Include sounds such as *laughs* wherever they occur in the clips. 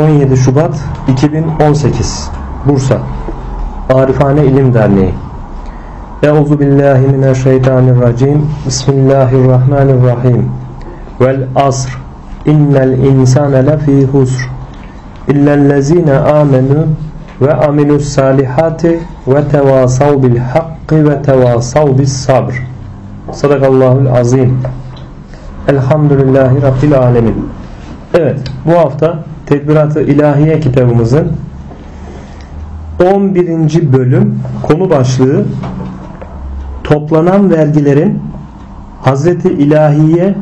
17 Şubat 2018 Bursa. Arifane İlim Derneği. Euzu billahi mineşşeytanirracim Bismillahirrahmanirrahim. Vel asr. İnnel insane lefî husr. İllellezine amenu ve amilus salihati ve tevasav bil hakkı ve tevasav bis sabr. Sadakallahul azim. Elhamdülillahi Rabbil alemin. Evet bu hafta Tedbirat-ı İlahiye kitabımızın 11. bölüm konu başlığı toplanan vergilerin Hazreti İlahiye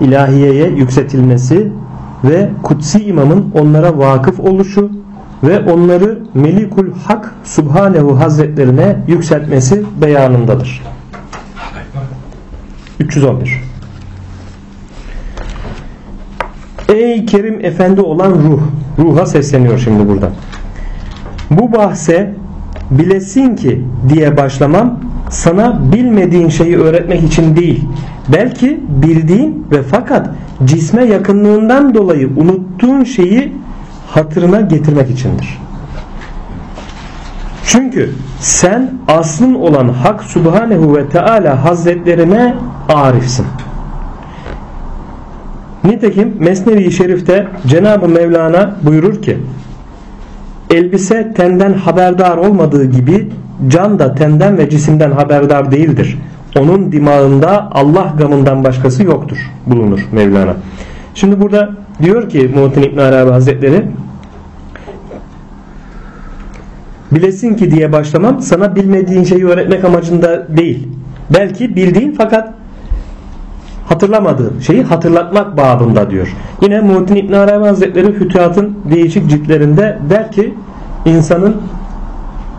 ilahiyeye yükseltilmesi ve Kutsi imamın onlara vakıf oluşu ve onları Melikul Hak Subhanehu Hazretlerine yükseltmesi beyanındadır. 311 Ey Kerim Efendi olan ruh. Ruha sesleniyor şimdi burada. Bu bahse bilesin ki diye başlamam sana bilmediğin şeyi öğretmek için değil. Belki bildiğin ve fakat cisme yakınlığından dolayı unuttuğun şeyi hatırına getirmek içindir. Çünkü sen aslın olan Hak Subhanehu ve Teala Hazretlerine arifsin. Nitekim Mesnevi Şerif'te Cenab-ı Mevlana buyurur ki Elbise tenden haberdar olmadığı gibi can da tenden ve cisimden haberdar değildir. Onun dimağında Allah gamından başkası yoktur bulunur Mevlana. Şimdi burada diyor ki Muhittin İbn Arabi Hazretleri Bilesin ki diye başlamam sana bilmediğin şeyi öğretmek amacında değil. Belki bildiğin fakat hatırlamadığın şeyi hatırlatmak babında diyor. Yine Muhittin İbn Arabi Hazretleri Fütuhat'ın değişik ciltlerinde der ki insanın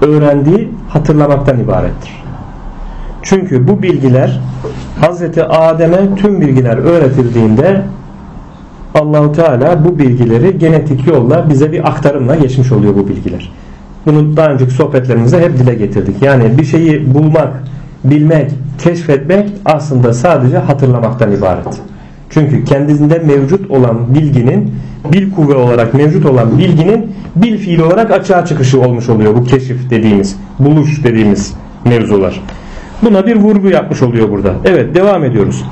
öğrendiği hatırlamaktan ibarettir. Çünkü bu bilgiler Hazreti Adem'e tüm bilgiler öğretildiğinde Allahu Teala bu bilgileri genetik yolla bize bir aktarımla geçmiş oluyor bu bilgiler. Bunu daha önceki sohbetlerimizde hep dile getirdik. Yani bir şeyi bulmak, bilmek, keşfetmek aslında sadece hatırlamaktan ibaret. Çünkü kendisinde mevcut olan bilginin bil kuvve olarak mevcut olan bilginin bil fiil olarak açığa çıkışı olmuş oluyor bu keşif dediğimiz, buluş dediğimiz mevzular. Buna bir vurgu yapmış oluyor burada. Evet devam ediyoruz.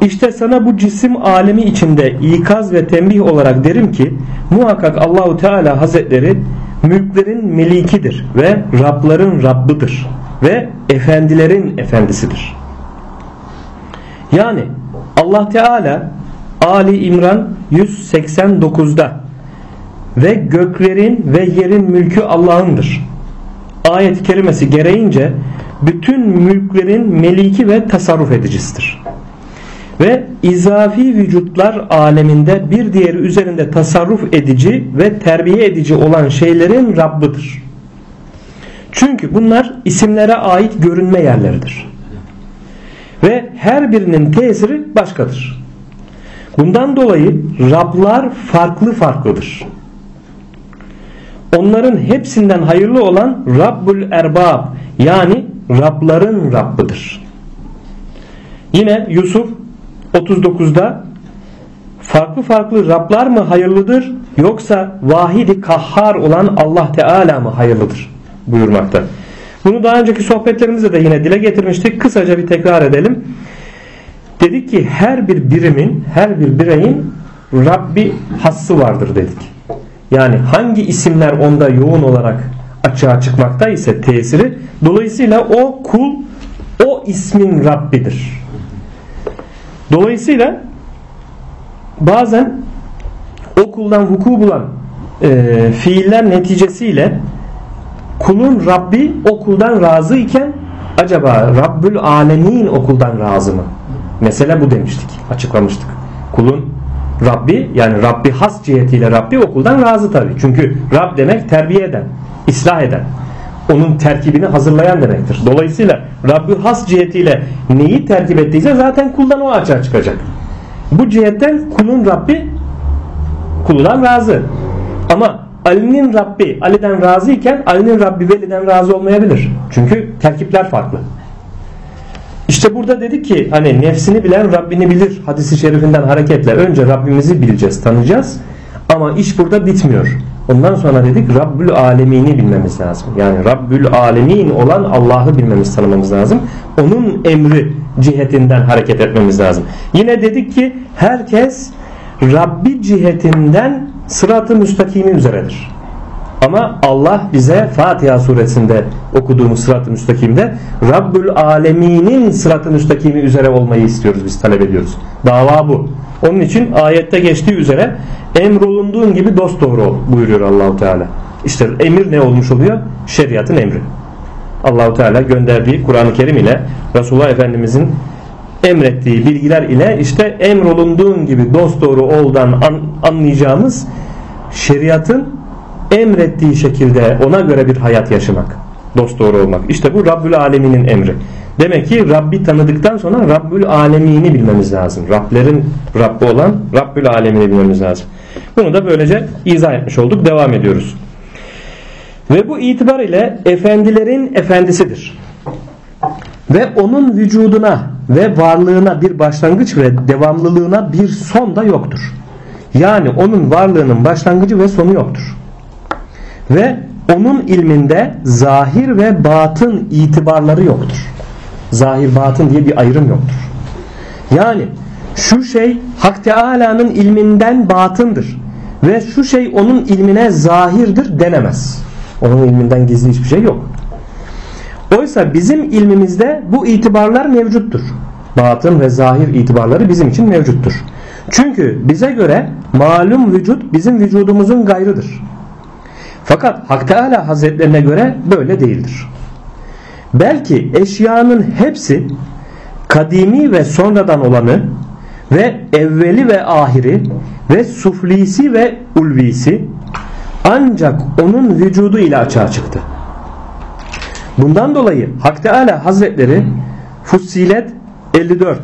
İşte sana bu cisim alemi içinde ikaz ve tembih olarak derim ki muhakkak Allahu Teala Hazretleri mülklerin melikidir ve Rabların Rabbıdır ve efendilerin efendisidir. Yani Allah Teala Ali İmran 189'da ve göklerin ve yerin mülkü Allah'ındır. Ayet-i kerimesi gereğince bütün mülklerin meliki ve tasarruf edicisidir. Ve izafi vücutlar aleminde bir diğeri üzerinde tasarruf edici ve terbiye edici olan şeylerin Rabbıdır. Çünkü bunlar isimlere ait görünme yerleridir. Ve her birinin tesiri başkadır. Bundan dolayı Rablar farklı farklıdır. Onların hepsinden hayırlı olan Rabbul Erbab yani Rabların Rabbıdır. Yine Yusuf 39'da farklı farklı Rablar mı hayırlıdır yoksa vahidi kahhar olan Allah Teala mı hayırlıdır buyurmakta. Bunu daha önceki sohbetlerimizde de yine dile getirmiştik. Kısaca bir tekrar edelim. Dedik ki her bir birimin, her bir bireyin Rabbi hassı vardır dedik. Yani hangi isimler onda yoğun olarak açığa çıkmakta ise tesiri dolayısıyla o kul o ismin Rabbidir. Dolayısıyla bazen o kuldan vuku bulan e, fiiller neticesiyle kulun Rabbi o kuldan razı iken acaba Rabbül Alemin o kuldan razı mı? Mesele bu demiştik, açıklamıştık. Kulun Rabbi yani Rabbi has cihetiyle Rabbi okuldan razı tabi. Çünkü Rab demek terbiye eden, ıslah eden. Onun terkibini hazırlayan demektir. Dolayısıyla Rabbi has cihetiyle neyi terkip ettiyse zaten kuldan o açığa çıkacak. Bu cihetten kulun Rabbi kuldan razı. Ama Ali'nin Rabbi Ali'den razı iken Ali'nin Rabbi Veli'den razı olmayabilir. Çünkü terkipler farklı. İşte burada dedi ki hani nefsini bilen Rabbini bilir hadisi şerifinden hareketle önce Rabbimizi bileceğiz, tanıyacağız. Ama iş burada bitmiyor. Ondan sonra dedik Rabbül Alemini bilmemiz lazım. Yani Rabbül Alemin olan Allah'ı bilmemiz tanımamız lazım. Onun emri cihetinden hareket etmemiz lazım. Yine dedik ki herkes Rabbi cihetinden sırat-ı müstakimi üzeredir. Ama Allah bize Fatiha suresinde okuduğumuz sırat-ı müstakimde Rabbül Alemin'in sırat-ı müstakimi üzere olmayı istiyoruz biz talep ediyoruz. Dava bu. Onun için ayette geçtiği üzere emrolunduğun gibi dost doğru ol buyuruyor Allahu Teala. İşte emir ne olmuş oluyor? Şeriatın emri. Allahu Teala gönderdiği Kur'an-ı Kerim ile Resulullah Efendimizin emrettiği bilgiler ile işte emrolunduğun gibi dost doğru oldan an, anlayacağımız şeriatın emrettiği şekilde ona göre bir hayat yaşamak. Dost doğru olmak. İşte bu Rabbül Alemin'in emri. Demek ki Rabbi tanıdıktan sonra Rabbül Alemini bilmemiz lazım. Rablerin Rabbi olan Rabbül Alemini bilmemiz lazım. Bunu da böylece izah etmiş olduk. Devam ediyoruz. Ve bu itibar ile efendilerin efendisidir. Ve onun vücuduna ve varlığına bir başlangıç ve devamlılığına bir son da yoktur. Yani onun varlığının başlangıcı ve sonu yoktur. Ve onun ilminde zahir ve batın itibarları yoktur. Zahir batın diye bir ayrım yoktur. Yani şu şey Hak Teala'nın ilminden batındır ve şu şey onun ilmine zahirdir denemez. Onun ilminden gizli hiçbir şey yok. Oysa bizim ilmimizde bu itibarlar mevcuttur. Batın ve zahir itibarları bizim için mevcuttur. Çünkü bize göre malum vücut bizim vücudumuzun gayrıdır. Fakat Hak Teala Hazretlerine göre böyle değildir. Belki eşyanın hepsi kadimi ve sonradan olanı ve evveli ve ahiri ve suflisi ve ulvisi ancak onun vücudu ile açığa çıktı. Bundan dolayı Hak Teala Hazretleri Fussilet 54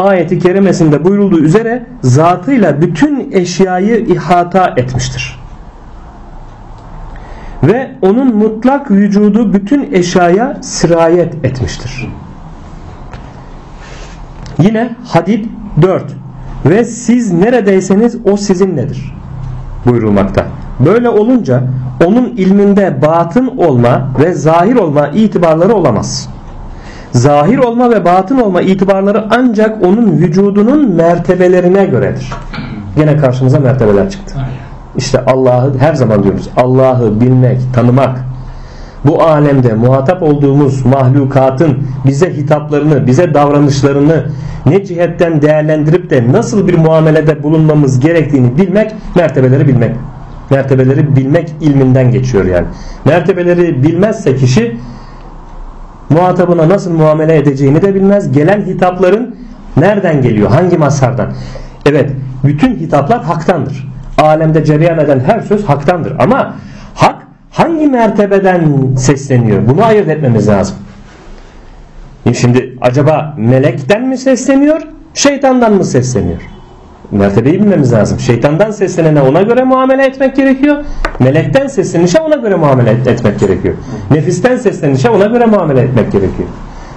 ayeti kerimesinde buyurulduğu üzere zatıyla bütün eşyayı ihata etmiştir. Ve onun mutlak vücudu bütün eşyaya sirayet etmiştir. Yine Hadid 4 ve siz neredeyseniz o sizinledir buyurulmakta. Böyle olunca onun ilminde batın olma ve zahir olma itibarları olamaz. Zahir olma ve batın olma itibarları ancak onun vücudunun mertebelerine göredir. Gene karşımıza mertebeler çıktı. İşte Allah'ı her zaman diyoruz. Allah'ı bilmek, tanımak. Bu alemde muhatap olduğumuz mahlukatın bize hitaplarını, bize davranışlarını ne cihetten değerlendirip de nasıl bir muamelede bulunmamız gerektiğini bilmek, mertebeleri bilmek. Mertebeleri bilmek ilminden geçiyor yani. Mertebeleri bilmezse kişi muhatabına nasıl muamele edeceğini de bilmez. Gelen hitapların nereden geliyor? Hangi mazhardan? Evet, bütün hitaplar haktandır. Alemde cereyan eden her söz haktandır. Ama hak hangi mertebeden sesleniyor? Bunu ayırt etmemiz lazım. Şimdi acaba melekten mi sesleniyor? Şeytandan mı sesleniyor? Mertebeyi bilmemiz lazım. Şeytandan seslenene ona göre muamele etmek gerekiyor. Melekten seslenişe ona göre muamele etmek gerekiyor. Nefisten seslenişe ona göre muamele etmek gerekiyor.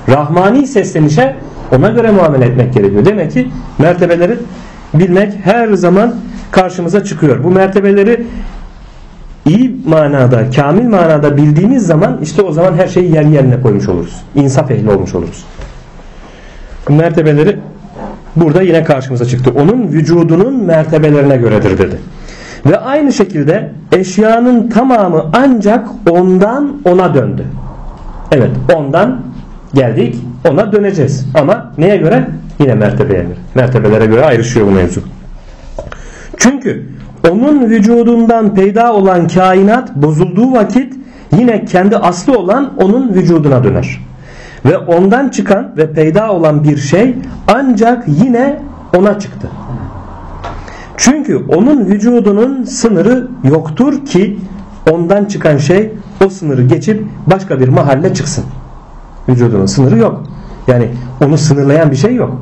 Rahmani seslenişe ona göre muamele etmek gerekiyor. Demek ki mertebeleri bilmek her zaman karşımıza çıkıyor. Bu mertebeleri iyi manada, kamil manada bildiğimiz zaman işte o zaman her şeyi yer yerine koymuş oluruz. İnsaf ehli olmuş oluruz. Bu mertebeleri burada yine karşımıza çıktı. Onun vücudunun mertebelerine göredir dedi. Ve aynı şekilde eşyanın tamamı ancak ondan ona döndü. Evet ondan geldik ona döneceğiz. Ama neye göre? Yine mertebeye göre. Mertebelere göre ayrışıyor bu mevzu. Çünkü onun vücudundan peyda olan kainat bozulduğu vakit yine kendi aslı olan onun vücuduna döner. Ve ondan çıkan ve peyda olan bir şey ancak yine ona çıktı. Çünkü onun vücudunun sınırı yoktur ki ondan çıkan şey o sınırı geçip başka bir mahalle çıksın. Vücudunun sınırı yok. Yani onu sınırlayan bir şey yok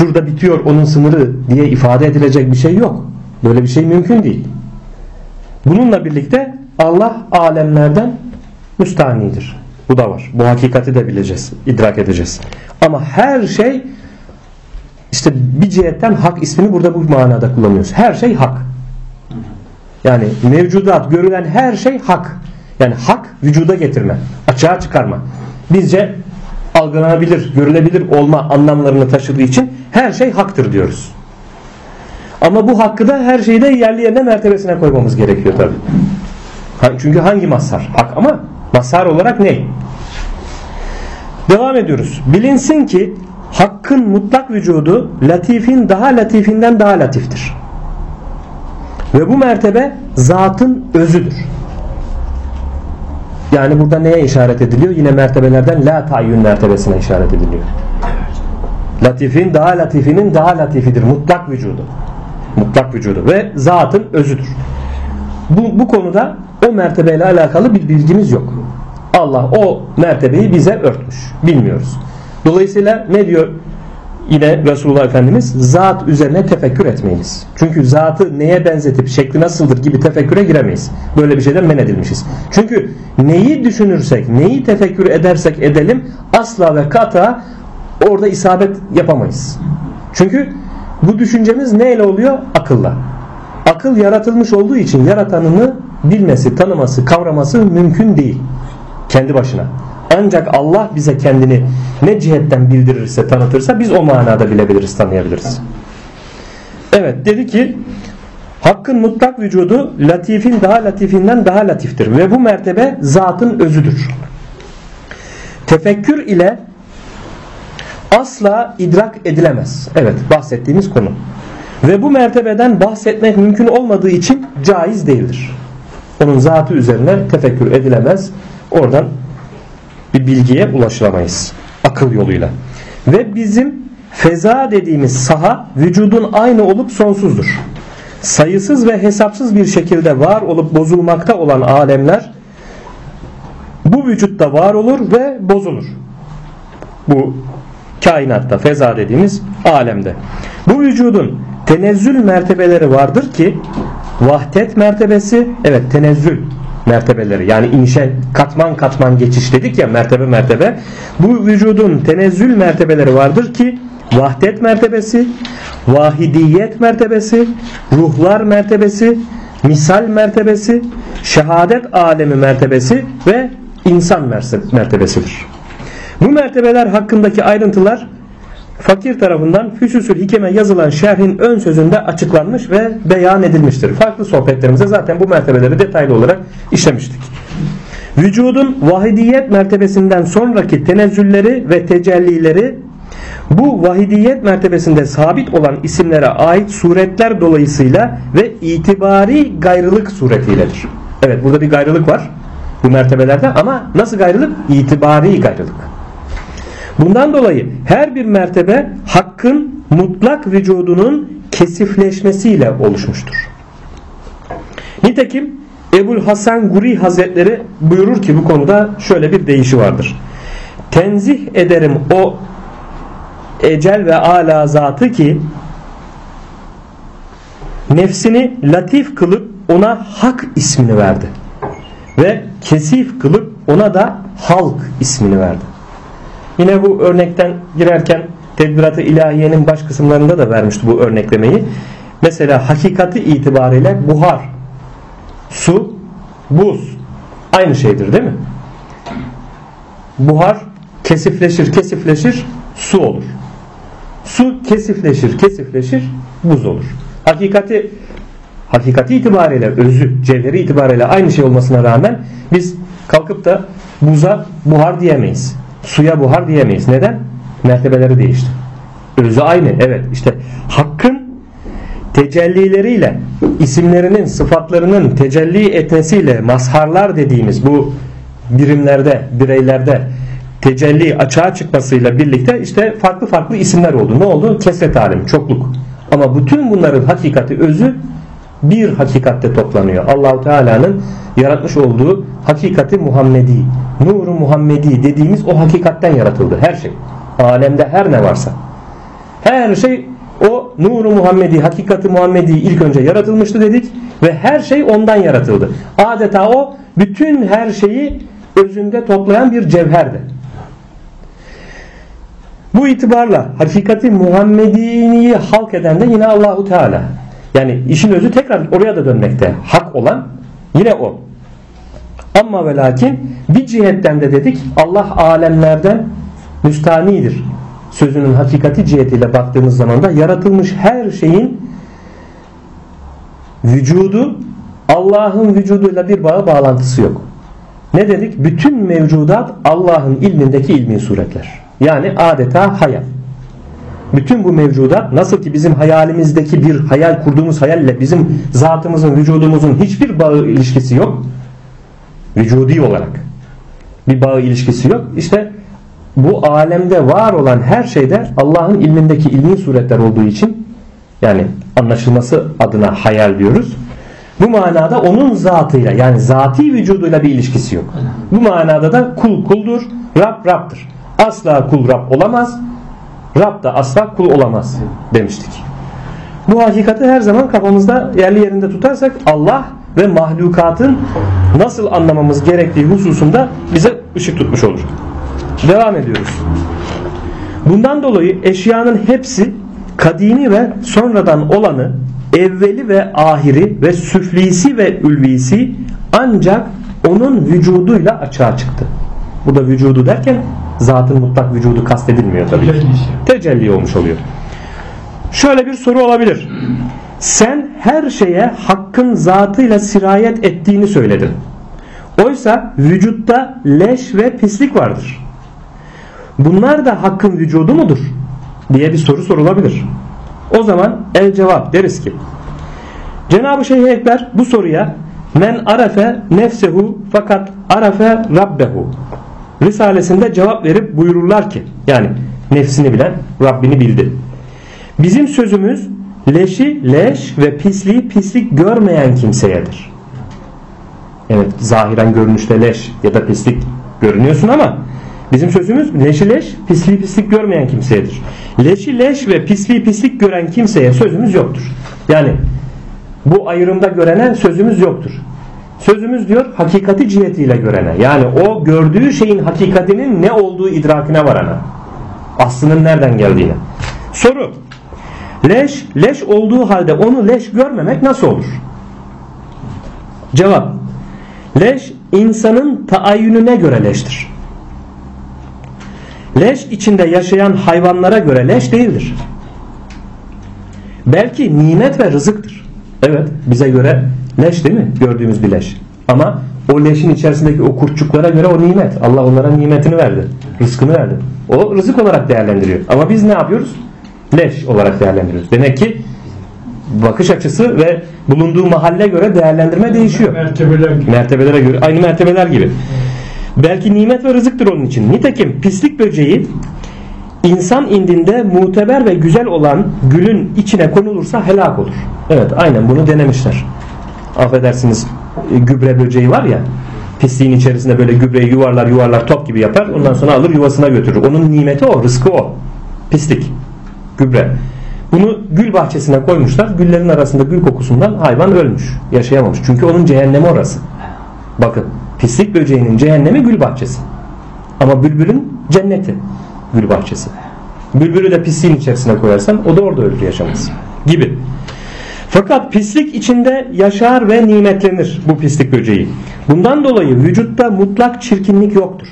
şurada bitiyor onun sınırı diye ifade edilecek bir şey yok. Böyle bir şey mümkün değil. Bununla birlikte Allah alemlerden müstahnidir. Bu da var. Bu hakikati de bileceğiz, idrak edeceğiz. Ama her şey İşte bir cihetten hak ismini burada bu manada kullanıyoruz. Her şey hak. Yani mevcudat, görülen her şey hak. Yani hak vücuda getirme, açığa çıkarma. Bizce algılanabilir, görülebilir olma anlamlarını taşıdığı için her şey haktır diyoruz. Ama bu hakkı da her şeyde yerli yerine mertebesine koymamız gerekiyor tabi. Çünkü hangi mazhar? Hak ama mazhar olarak ne? Devam ediyoruz. Bilinsin ki hakkın mutlak vücudu latifin daha latifinden daha latiftir. Ve bu mertebe zatın özüdür. Yani burada neye işaret ediliyor? Yine mertebelerden la tayyün mertebesine işaret ediliyor. Latifin daha latifinin daha latifidir. Mutlak vücudu. Mutlak vücudu ve zatın özüdür. Bu, bu konuda o mertebeyle alakalı bir bilgimiz yok. Allah o mertebeyi bize örtmüş. Bilmiyoruz. Dolayısıyla ne diyor yine Resulullah Efendimiz zat üzerine tefekkür etmeyiniz. Çünkü zatı neye benzetip şekli nasıldır gibi tefekküre giremeyiz. Böyle bir şeyden men edilmişiz. Çünkü neyi düşünürsek, neyi tefekkür edersek edelim asla ve kata orada isabet yapamayız. Çünkü bu düşüncemiz neyle oluyor? Akılla. Akıl yaratılmış olduğu için yaratanını bilmesi, tanıması, kavraması mümkün değil. Kendi başına. Ancak Allah bize kendini ne cihetten bildirirse, tanıtırsa biz o manada bilebiliriz, tanıyabiliriz. Evet dedi ki Hakkın mutlak vücudu latifin daha latifinden daha latiftir ve bu mertebe zatın özüdür. Tefekkür ile asla idrak edilemez. Evet bahsettiğimiz konu. Ve bu mertebeden bahsetmek mümkün olmadığı için caiz değildir. Onun zatı üzerine tefekkür edilemez. Oradan bir bilgiye ulaşılamayız. Akıl yoluyla. Ve bizim feza dediğimiz saha vücudun aynı olup sonsuzdur. Sayısız ve hesapsız bir şekilde var olup bozulmakta olan alemler bu vücutta var olur ve bozulur. Bu kainatta feza dediğimiz alemde. Bu vücudun tenezzül mertebeleri vardır ki vahdet mertebesi evet tenezzül mertebeleri yani inşe katman katman geçiş dedik ya mertebe mertebe bu vücudun tenezzül mertebeleri vardır ki vahdet mertebesi vahidiyet mertebesi ruhlar mertebesi misal mertebesi şehadet alemi mertebesi ve insan mertebesidir. Bu mertebeler hakkındaki ayrıntılar fakir tarafından Füsusül Hikeme yazılan şerhin ön sözünde açıklanmış ve beyan edilmiştir. Farklı sohbetlerimizde zaten bu mertebeleri detaylı olarak işlemiştik. Vücudun vahidiyet mertebesinden sonraki tenezzülleri ve tecellileri bu vahidiyet mertebesinde sabit olan isimlere ait suretler dolayısıyla ve itibari gayrılık suretiyledir. Evet burada bir gayrılık var bu mertebelerde ama nasıl gayrılık? İtibari gayrılık. Bundan dolayı her bir mertebe hakkın mutlak vücudunun kesifleşmesiyle oluşmuştur. Nitekim Ebul Hasan Guri Hazretleri buyurur ki bu konuda şöyle bir deyişi vardır. Tenzih ederim o ecel ve ala zatı ki nefsini latif kılıp ona hak ismini verdi. Ve kesif kılıp ona da halk ismini verdi. Yine bu örnekten girerken Tedbirat-ı İlahiye'nin baş kısımlarında da vermişti bu örneklemeyi. Mesela hakikati itibariyle buhar, su, buz aynı şeydir değil mi? Buhar kesifleşir, kesifleşir, su olur. Su kesifleşir, kesifleşir, buz olur. Hakikati hakikati itibariyle, özü, cevheri itibariyle aynı şey olmasına rağmen biz kalkıp da buza buhar diyemeyiz. Suya buhar diyemeyiz. Neden? Mertebeleri değişti. Özü aynı. Evet işte hakkın tecellileriyle isimlerinin sıfatlarının tecelli etmesiyle mazharlar dediğimiz bu birimlerde bireylerde tecelli açığa çıkmasıyla birlikte işte farklı farklı isimler oldu. Ne oldu? Kesret alemi, çokluk. Ama bütün bunların hakikati özü bir hakikatte toplanıyor. Allahu Teala'nın yaratmış olduğu hakikati Muhammedi, nuru Muhammedi dediğimiz o hakikatten yaratıldı her şey. Alemde her ne varsa. Her şey o nuru Muhammedi, hakikati Muhammedi ilk önce yaratılmıştı dedik ve her şey ondan yaratıldı. Adeta o bütün her şeyi özünde toplayan bir cevherdi. Bu itibarla hakikati Muhammediniyi halk eden de yine Allahu Teala. Yani işin özü tekrar oraya da dönmekte. Hak olan yine o. Ama ve lakin bir cihetten de dedik Allah alemlerden müstanidir. Sözünün hakikati cihetiyle baktığımız zaman da yaratılmış her şeyin vücudu Allah'ın vücuduyla bir bağı bağlantısı yok. Ne dedik? Bütün mevcudat Allah'ın ilmindeki ilmi suretler. Yani adeta hayal. Bütün bu mevcudat nasıl ki bizim hayalimizdeki bir hayal kurduğumuz hayalle bizim zatımızın, vücudumuzun hiçbir bağı ilişkisi yok. Vücudi olarak bir bağı ilişkisi yok. İşte bu alemde var olan her şeyde Allah'ın ilmindeki ilmi suretler olduğu için yani anlaşılması adına hayal diyoruz. Bu manada onun zatıyla yani zati vücuduyla bir ilişkisi yok. Bu manada da kul kuldur, Rab Rab'dır. Asla kul Rab olamaz. Rab da asla kul olamaz demiştik. Bu hakikati her zaman kafamızda yerli yerinde tutarsak Allah ve mahlukatın nasıl anlamamız gerektiği hususunda bize ışık tutmuş olur. Devam ediyoruz. Bundan dolayı eşyanın hepsi kadimi ve sonradan olanı, evveli ve ahiri ve süflisi ve ülvisi ancak onun vücuduyla açığa çıktı. Bu da vücudu derken zatın mutlak vücudu kastedilmiyor tabii ki. Tecelli olmuş oluyor. Şöyle bir soru olabilir. Sen her şeye hakkın zatıyla sirayet ettiğini söyledin. Oysa vücutta leş ve pislik vardır. Bunlar da hakkın vücudu mudur? diye bir soru sorulabilir. O zaman el cevap deriz ki Cenab-ı Şeyh Ekber bu soruya men arafe nefsehu fakat arafe rabbehu Risalesinde cevap verip buyururlar ki yani nefsini bilen Rabbini bildi. Bizim sözümüz leşi leş ve pisliği pislik görmeyen kimseyedir. Evet zahiren görünüşte leş ya da pislik görünüyorsun ama bizim sözümüz leşi leş pisliği pislik görmeyen kimseyedir. Leşi leş ve pisliği pislik gören kimseye sözümüz yoktur. Yani bu ayrımda görene sözümüz yoktur. Sözümüz diyor hakikati cihetiyle görene. Yani o gördüğü şeyin hakikatinin ne olduğu idrakine varana. Aslının nereden geldiğine. Soru. Leş, leş olduğu halde onu leş görmemek nasıl olur? Cevap. Leş insanın taayyününe göre leştir. Leş içinde yaşayan hayvanlara göre leş değildir. Belki nimet ve rızıktır. Evet bize göre leş değil mi? Gördüğümüz bir leş. Ama o leşin içerisindeki o kurtçuklara göre o nimet. Allah onlara nimetini verdi. Rızkını verdi. O rızık olarak değerlendiriyor. Ama biz ne yapıyoruz? Leş olarak değerlendiriyoruz. Demek ki bakış açısı ve bulunduğu mahalle göre değerlendirme değişiyor. Mertebeler gibi. Mertebelere göre aynı mertebeler gibi. Belki nimet ve rızıktır onun için. Nitekim pislik böceği insan indinde muteber ve güzel olan gülün içine konulursa helak olur. Evet aynen bunu denemişler. Affedersiniz e, gübre böceği var ya pisliğin içerisinde böyle gübreyi yuvarlar yuvarlar top gibi yapar. Ondan sonra alır yuvasına götürür. Onun nimeti o, rızkı o. Pislik. Gübre. Bunu gül bahçesine koymuşlar. Güllerin arasında gül kokusundan hayvan ölmüş. Yaşayamamış. Çünkü onun cehennemi orası. Bakın pislik böceğinin cehennemi gül bahçesi. Ama bülbülün cenneti gül bahçesi. Bülbülü de pisliğin içerisine koyarsan o da orada ölür yaşamaz. Gibi. Fakat pislik içinde yaşar ve nimetlenir bu pislik böceği. Bundan dolayı vücutta mutlak çirkinlik yoktur.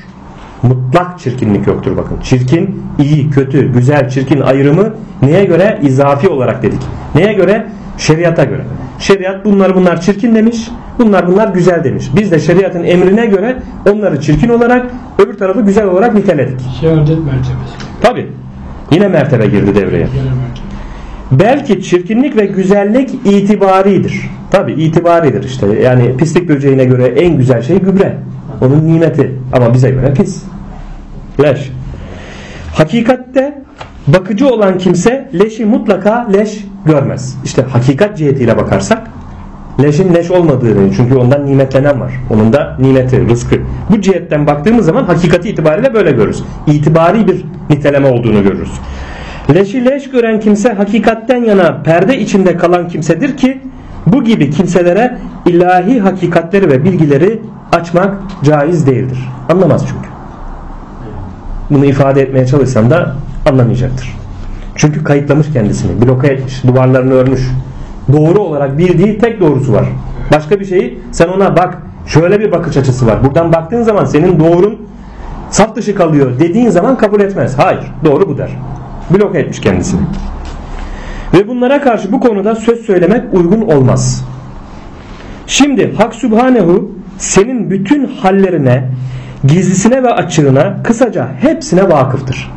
Mutlak çirkinlik yoktur bakın. Çirkin, iyi, kötü, güzel, çirkin ayrımı neye göre? izafi olarak dedik. Neye göre? Şeriata göre. Şeriat bunlar bunlar çirkin demiş, bunlar bunlar güzel demiş. Biz de şeriatın emrine göre onları çirkin olarak, öbür tarafı güzel olarak niteledik. Şehadet mertebesi. Tabi. Yine mertebe girdi devreye. Gene mertebe. Belki çirkinlik ve güzellik itibaridir. Tabi itibaridir işte. Yani pislik böceğine göre en güzel şey gübre. Onun nimeti. Ama bize göre pis. Leş. Hakikatte bakıcı olan kimse leşi mutlaka leş görmez. İşte hakikat cihetiyle bakarsak leşin leş olmadığını çünkü ondan nimetlenen var. Onun da nimeti, rızkı. Bu cihetten baktığımız zaman hakikati itibariyle böyle görürüz. İtibari bir niteleme olduğunu görürüz. Leşi leş gören kimse hakikatten yana perde içinde kalan kimsedir ki bu gibi kimselere ilahi hakikatleri ve bilgileri açmak caiz değildir. Anlamaz çünkü. Bunu ifade etmeye çalışsam da anlamayacaktır. Çünkü kayıtlamış kendisini. Bloke etmiş. Duvarlarını örmüş. Doğru olarak bildiği tek doğrusu var. Başka bir şeyi sen ona bak şöyle bir bakış açısı var. Buradan baktığın zaman senin doğrun saf dışı kalıyor dediğin zaman kabul etmez. Hayır doğru bu der. Bloke etmiş kendisini. Ve bunlara karşı bu konuda söz söylemek uygun olmaz. Şimdi Hak Sübhanehu senin bütün hallerine, gizlisine ve açığına, kısaca hepsine vakıftır.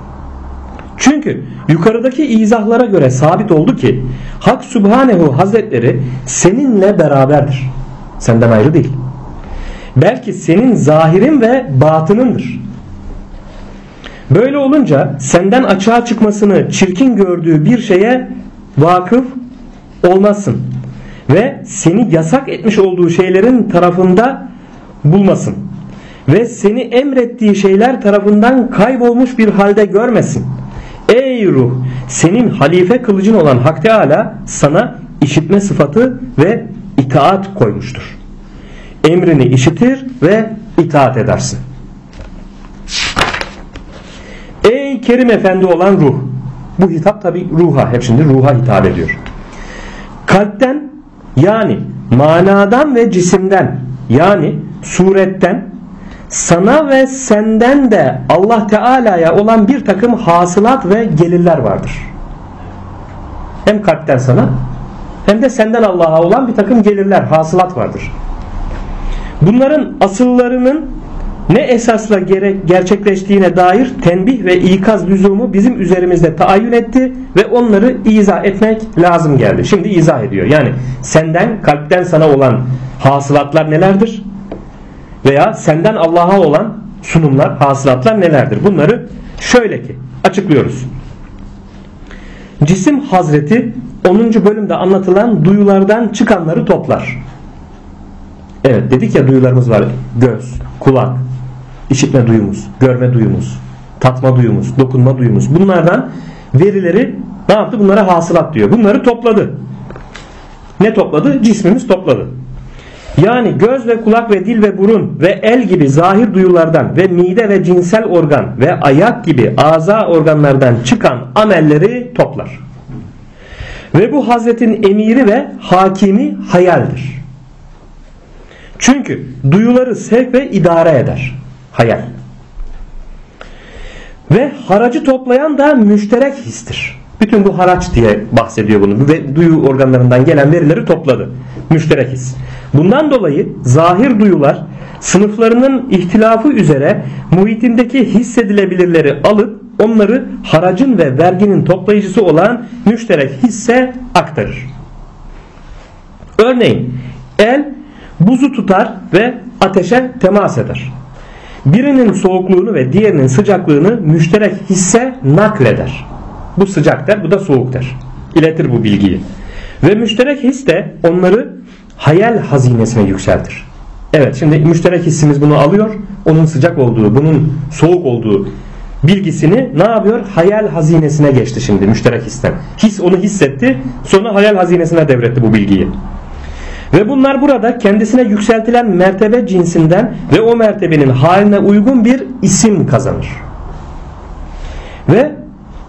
Çünkü yukarıdaki izahlara göre sabit oldu ki Hak Sübhanehu Hazretleri seninle beraberdir. Senden ayrı değil. Belki senin zahirin ve batınındır. Böyle olunca senden açığa çıkmasını çirkin gördüğü bir şeye vakıf olmasın ve seni yasak etmiş olduğu şeylerin tarafında bulmasın ve seni emrettiği şeyler tarafından kaybolmuş bir halde görmesin. Ey ruh senin halife kılıcın olan Hak Teala sana işitme sıfatı ve itaat koymuştur. Emrini işitir ve itaat edersin. Ey Kerim Efendi olan ruh. Bu hitap tabi ruha. Hep şimdi ruha hitap ediyor. Kalpten yani manadan ve cisimden yani suretten sana ve senden de Allah Teala'ya olan bir takım hasılat ve gelirler vardır. Hem kalpten sana hem de senden Allah'a olan bir takım gelirler, hasılat vardır. Bunların asıllarının ne esasla gerek, gerçekleştiğine dair tenbih ve ikaz lüzumu bizim üzerimizde taayyün etti ve onları izah etmek lazım geldi. Şimdi izah ediyor. Yani senden kalpten sana olan hasılatlar nelerdir? Veya senden Allah'a olan sunumlar, hasılatlar nelerdir? Bunları şöyle ki açıklıyoruz. Cisim Hazreti 10. bölümde anlatılan duyulardan çıkanları toplar. Evet dedik ya duyularımız var. Göz, kulak, işitme duyumuz, görme duyumuz, tatma duyumuz, dokunma duyumuz. Bunlardan verileri ne yaptı? Bunlara hasılat diyor. Bunları topladı. Ne topladı? Cismimiz topladı. Yani göz ve kulak ve dil ve burun ve el gibi zahir duyulardan ve mide ve cinsel organ ve ayak gibi aza organlardan çıkan amelleri toplar. Ve bu Hazretin emiri ve hakimi hayaldir. Çünkü duyuları sevk ve idare eder. Hayal. Ve haracı toplayan da müşterek histir. Bütün bu haraç diye bahsediyor bunu. Ve duyu organlarından gelen verileri topladı. Müşterek his. Bundan dolayı zahir duyular sınıflarının ihtilafı üzere muhitindeki hissedilebilirleri alıp onları haracın ve verginin toplayıcısı olan müşterek hisse aktarır. Örneğin el buzu tutar ve ateşe temas eder. Birinin soğukluğunu ve diğerinin sıcaklığını müşterek hisse nakleder. Bu sıcak der, bu da soğuk der. İletir bu bilgiyi. Ve müşterek his de onları hayal hazinesine yükseltir. Evet şimdi müşterek hissimiz bunu alıyor. Onun sıcak olduğu, bunun soğuk olduğu bilgisini ne yapıyor? Hayal hazinesine geçti şimdi müşterek histen. His onu hissetti. Sonra hayal hazinesine devretti bu bilgiyi. Ve bunlar burada kendisine yükseltilen mertebe cinsinden ve o mertebenin haline uygun bir isim kazanır. Ve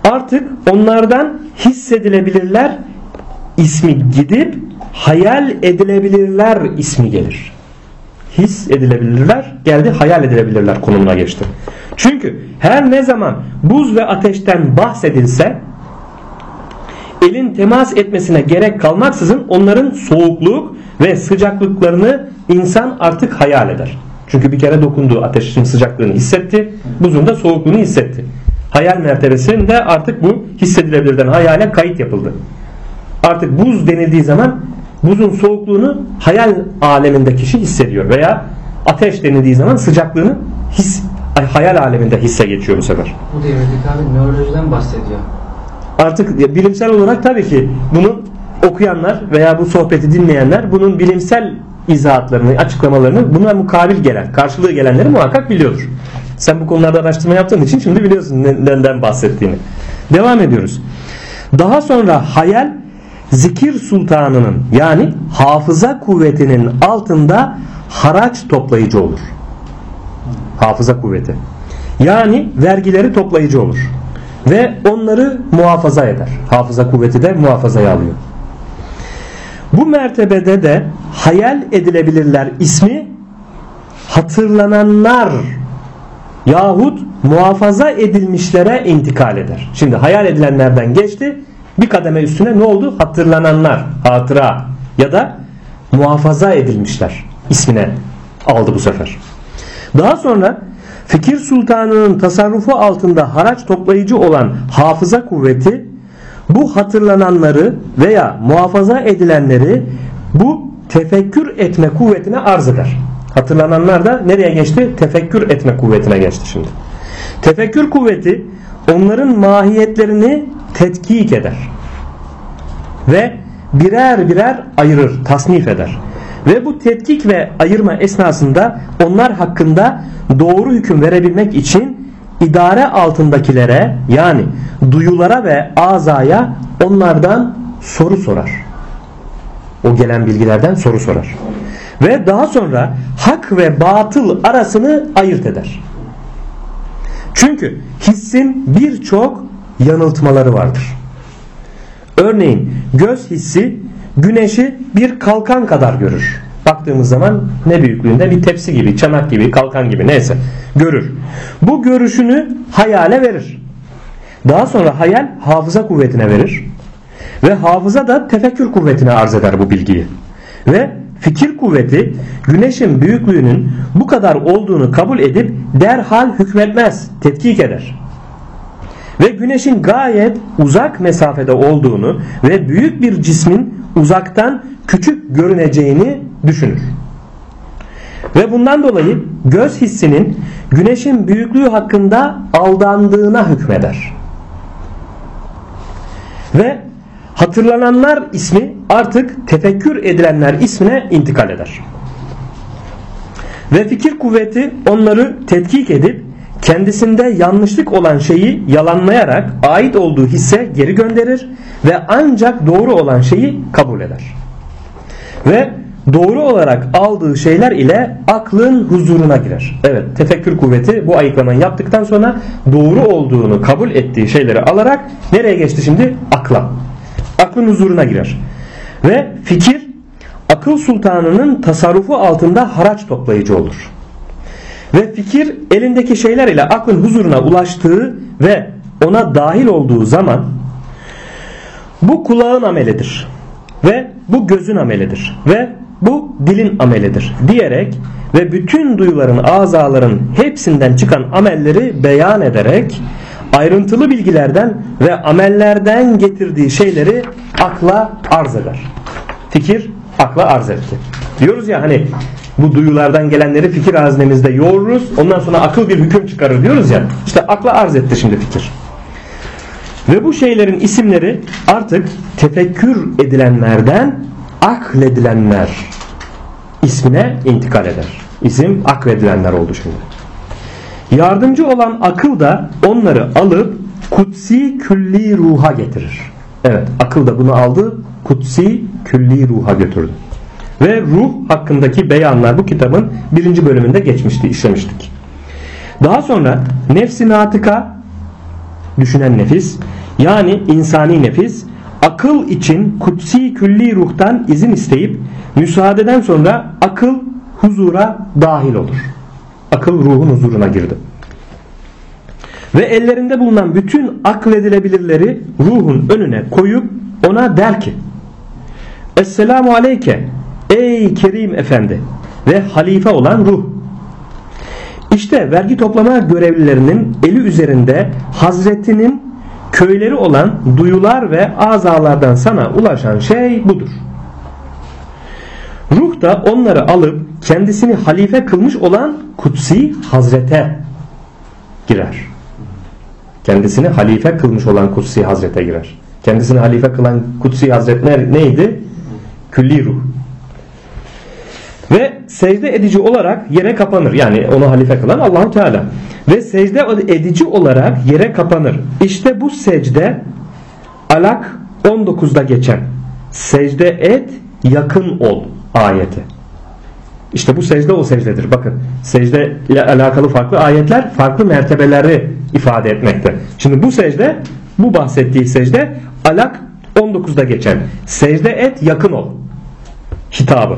artık onlardan hissedilebilirler ismi gidip hayal edilebilirler ismi gelir. His edilebilirler geldi hayal edilebilirler konumuna geçti. Çünkü her ne zaman buz ve ateşten bahsedilse elin temas etmesine gerek kalmaksızın onların soğukluk ve sıcaklıklarını insan artık hayal eder. Çünkü bir kere dokunduğu ateşin sıcaklığını hissetti, buzun da soğukluğunu hissetti. Hayal mertebesinde artık bu hissedilebilirden hayale kayıt yapıldı. Artık buz denildiği zaman buzun soğukluğunu hayal aleminde kişi hissediyor veya ateş denildiği zaman sıcaklığını his, hayal aleminde hisse geçiyor bu sefer. Bu devirde abi nörolojiden bahsediyor. Artık bilimsel olarak tabii ki bunu okuyanlar veya bu sohbeti dinleyenler bunun bilimsel izahatlarını, açıklamalarını buna mukabil gelen, karşılığı gelenleri muhakkak biliyordur. Sen bu konularda araştırma yaptığın için şimdi biliyorsun neden bahsettiğini. Devam ediyoruz. Daha sonra hayal zikir sultanının yani hafıza kuvvetinin altında haraç toplayıcı olur. Hafıza kuvveti. Yani vergileri toplayıcı olur. Ve onları muhafaza eder. Hafıza kuvveti de muhafazaya alıyor. Bu mertebede de hayal edilebilirler ismi hatırlananlar yahut muhafaza edilmişlere intikal eder. Şimdi hayal edilenlerden geçti bir kademe üstüne ne oldu? Hatırlananlar, hatıra ya da muhafaza edilmişler ismine aldı bu sefer. Daha sonra fikir sultanının tasarrufu altında haraç toplayıcı olan hafıza kuvveti bu hatırlananları veya muhafaza edilenleri bu tefekkür etme kuvvetine arz eder. Hatırlananlar da nereye geçti? Tefekkür etme kuvvetine geçti şimdi. Tefekkür kuvveti onların mahiyetlerini tetkik eder. Ve birer birer ayırır, tasnif eder. Ve bu tetkik ve ayırma esnasında onlar hakkında doğru hüküm verebilmek için idare altındakilere yani duyulara ve azaya onlardan soru sorar. O gelen bilgilerden soru sorar. Ve daha sonra hak ve batıl arasını ayırt eder. Çünkü hissin birçok yanıltmaları vardır. Örneğin göz hissi güneşi bir kalkan kadar görür. Baktığımız zaman ne büyüklüğünde bir tepsi gibi, çanak gibi, kalkan gibi neyse görür. Bu görüşünü hayale verir. Daha sonra hayal hafıza kuvvetine verir. Ve hafıza da tefekkür kuvvetine arz eder bu bilgiyi. Ve fikir kuvveti güneşin büyüklüğünün bu kadar olduğunu kabul edip derhal hükmetmez, tetkik eder. Ve güneşin gayet uzak mesafede olduğunu ve büyük bir cismin uzaktan küçük görüneceğini düşünür. Ve bundan dolayı göz hissinin güneşin büyüklüğü hakkında aldandığına hükmeder. Ve hatırlananlar ismi artık tefekkür edilenler ismine intikal eder. Ve fikir kuvveti onları tetkik edip kendisinde yanlışlık olan şeyi yalanlayarak ait olduğu hisse geri gönderir ve ancak doğru olan şeyi kabul eder. Ve doğru olarak aldığı şeyler ile aklın huzuruna girer. Evet tefekkür kuvveti bu ayıklamayı yaptıktan sonra doğru olduğunu kabul ettiği şeyleri alarak nereye geçti şimdi? Akla. Aklın huzuruna girer. Ve fikir akıl sultanının tasarrufu altında haraç toplayıcı olur. Ve fikir elindeki şeyler ile aklın huzuruna ulaştığı ve ona dahil olduğu zaman bu kulağın amelidir ve bu gözün amelidir ve bu dilin amelidir diyerek ve bütün duyuların azaların hepsinden çıkan amelleri beyan ederek ayrıntılı bilgilerden ve amellerden getirdiği şeyleri akla arz eder. Fikir akla arz etti. Diyoruz ya hani bu duyulardan gelenleri fikir haznemizde yoğururuz. Ondan sonra akıl bir hüküm çıkarır diyoruz ya. İşte akla arz etti şimdi fikir. Ve bu şeylerin isimleri artık tefekkür edilenlerden akledilenler ismine intikal eder. İsim akledilenler oldu şimdi. Yardımcı olan akıl da onları alıp kutsi külli ruha getirir. Evet akıl da bunu aldı kutsi külli ruha götürdü. Ve ruh hakkındaki beyanlar bu kitabın birinci bölümünde geçmişti, işlemiştik. Daha sonra nefsi natıka düşünen nefis yani insani nefis akıl için kutsi külli ruhtan izin isteyip müsaadeden sonra akıl huzura dahil olur. Akıl ruhun huzuruna girdi. Ve ellerinde bulunan bütün akledilebilirleri ruhun önüne koyup ona der ki Esselamu aleyke ey Kerim Efendi ve halife olan ruh. İşte vergi toplama görevlilerinin eli üzerinde Hazretinin köyleri olan duyular ve azalardan sana ulaşan şey budur. Ruh da onları alıp kendisini halife kılmış olan kutsi hazrete girer. Kendisini halife kılmış olan kutsi hazrete girer. Kendisini halife kılan kutsi hazret neydi? Külli ruh. Ve secde edici olarak yere kapanır. Yani onu halife kılan Allahu Teala. Ve secde edici olarak yere kapanır. İşte bu secde Alak 19'da geçen secde et yakın ol ayeti. İşte bu secde o secdedir. Bakın secde ile alakalı farklı ayetler farklı mertebeleri ifade etmekte. Şimdi bu secde bu bahsettiği secde Alak 19'da geçen secde et yakın ol hitabı.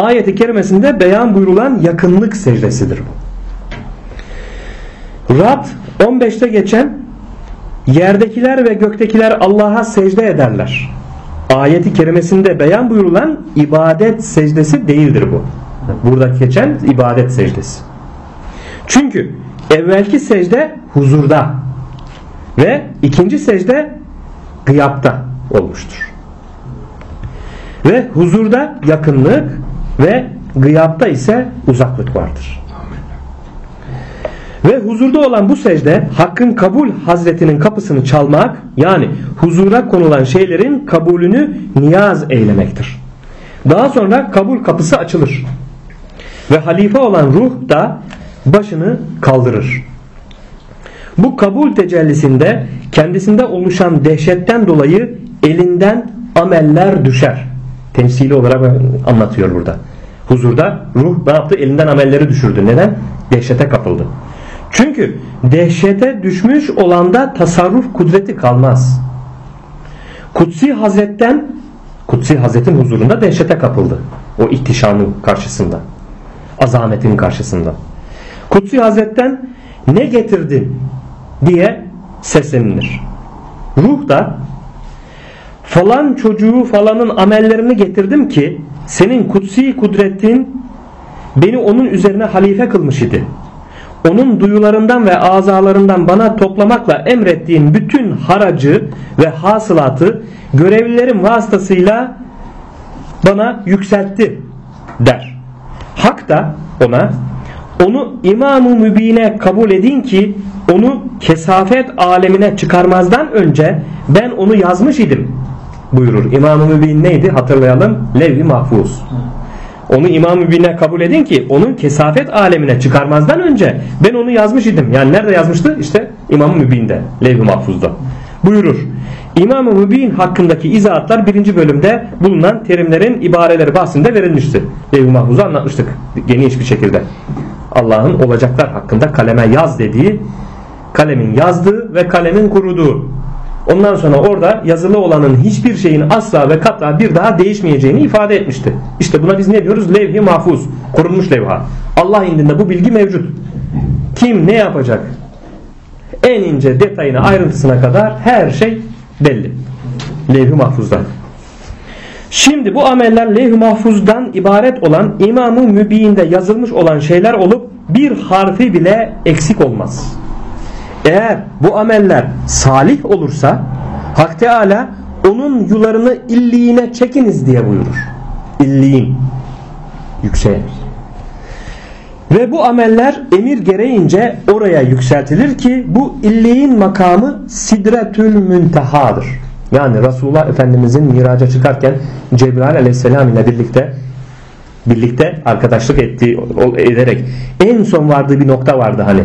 Ayeti kerimesinde beyan buyurulan yakınlık secdesidir bu. Rab 15'te geçen yerdekiler ve göktekiler Allah'a secde ederler. Ayeti kerimesinde beyan buyurulan ibadet secdesi değildir bu. Burada geçen ibadet secdesi. Çünkü evvelki secde huzurda ve ikinci secde gıyapta olmuştur. Ve huzurda yakınlık ve gıyapta ise uzaklık vardır. Ve huzurda olan bu secde hakkın kabul hazretinin kapısını çalmak yani huzura konulan şeylerin kabulünü niyaz eylemektir. Daha sonra kabul kapısı açılır. Ve halife olan ruh da başını kaldırır. Bu kabul tecellisinde kendisinde oluşan dehşetten dolayı elinden ameller düşer. Temsili olarak anlatıyor burada. Huzurda ruh ne yaptı? Elinden amelleri düşürdü. Neden? Dehşete kapıldı. Çünkü dehşete düşmüş olanda tasarruf kudreti kalmaz. Kutsi Hazret'ten Kutsi Hazret'in huzurunda dehşete kapıldı. O ihtişamın karşısında. Azametin karşısında. Kutsi Hazret'ten ne getirdin diye seslenilir. Ruh da falan çocuğu falanın amellerini getirdim ki senin kutsi kudretin beni onun üzerine halife kılmış idi onun duyularından ve azalarından bana toplamakla emrettiğin bütün haracı ve hasılatı görevlilerin vasıtasıyla bana yükseltti der. Hak da ona onu imam-ı mübine kabul edin ki onu kesafet alemine çıkarmazdan önce ben onu yazmış idim buyurur. İmam-ı Mübin neydi hatırlayalım. Levh-i Mahfuz. Onu İmam-ı Mübin'e kabul edin ki onun kesafet alemine çıkarmazdan önce ben onu yazmış idim. Yani nerede yazmıştı? İşte İmam-ı Mübin'de. Levh-i Mahfuz'da. Buyurur. İmam-ı Mübin hakkındaki izahatlar birinci bölümde bulunan terimlerin ibareleri bahsinde verilmişti. Levh-i Mahfuz'u anlatmıştık geniş bir şekilde. Allah'ın olacaklar hakkında kaleme yaz dediği, kalemin yazdığı ve kalemin kuruduğu Ondan sonra orada yazılı olanın hiçbir şeyin asla ve kata bir daha değişmeyeceğini ifade etmişti. İşte buna biz ne diyoruz? Levh-i mahfuz. Korunmuş levha. Allah indinde bu bilgi mevcut. Kim ne yapacak? En ince detayına ayrıntısına kadar her şey belli. Levh-i mahfuzda. Şimdi bu ameller levh-i mahfuzdan ibaret olan İmam-ı Mübin'de yazılmış olan şeyler olup bir harfi bile eksik olmaz. Eğer bu ameller salih olursa Hak Teala onun yularını illiğine çekiniz diye buyurur. İlliğin yükseğe. Ve bu ameller emir gereğince oraya yükseltilir ki bu illiğin makamı sidretül müntehadır. Yani Resulullah Efendimizin miraca çıkarken Cebrail aleyhisselam ile birlikte birlikte arkadaşlık ettiği ederek en son vardığı bir nokta vardı hani.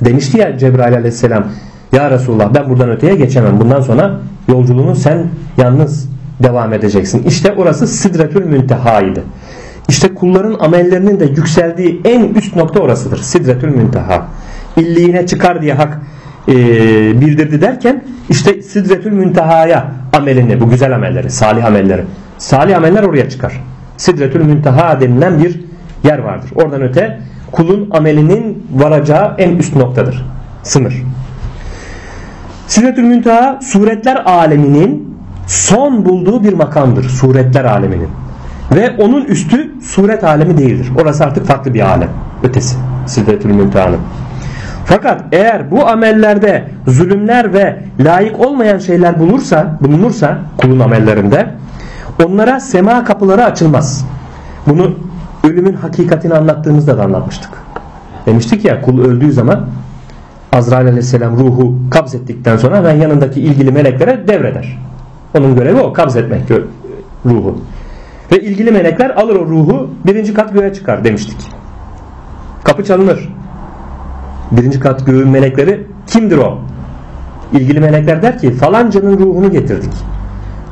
Demişti ya Cebrail aleyhisselam Ya Resulullah ben buradan öteye geçemem. Bundan sonra yolculuğunu sen yalnız devam edeceksin. İşte orası Sidretül Münteha'ydı. İşte kulların amellerinin de yükseldiği en üst nokta orasıdır. Sidretül Münteha. İlliğine çıkar diye hak e, bildirdi derken işte Sidretül Münteha'ya amelini, bu güzel amelleri, salih amelleri. Salih ameller oraya çıkar. Sidretül Münteha denilen bir yer vardır. Oradan öte kulun amelinin varacağı en üst noktadır. Sınır. Sidretül Müntaha suretler aleminin son bulduğu bir makamdır. Suretler aleminin. Ve onun üstü suret alemi değildir. Orası artık farklı bir alem. Ötesi. Sidretül Müntaha'nın. Fakat eğer bu amellerde zulümler ve layık olmayan şeyler bulursa, bulunursa kulun amellerinde onlara sema kapıları açılmaz. Bunu ölümün hakikatini anlattığımızda da anlatmıştık. Demiştik ya kul öldüğü zaman Azrail aleyhisselam ruhu kabz ettikten sonra ben yanındaki ilgili meleklere devreder. Onun görevi o kabz etmek ruhu. Ve ilgili melekler alır o ruhu birinci kat göğe çıkar demiştik. Kapı çalınır. Birinci kat göğün melekleri kimdir o? İlgili melekler der ki falancanın ruhunu getirdik.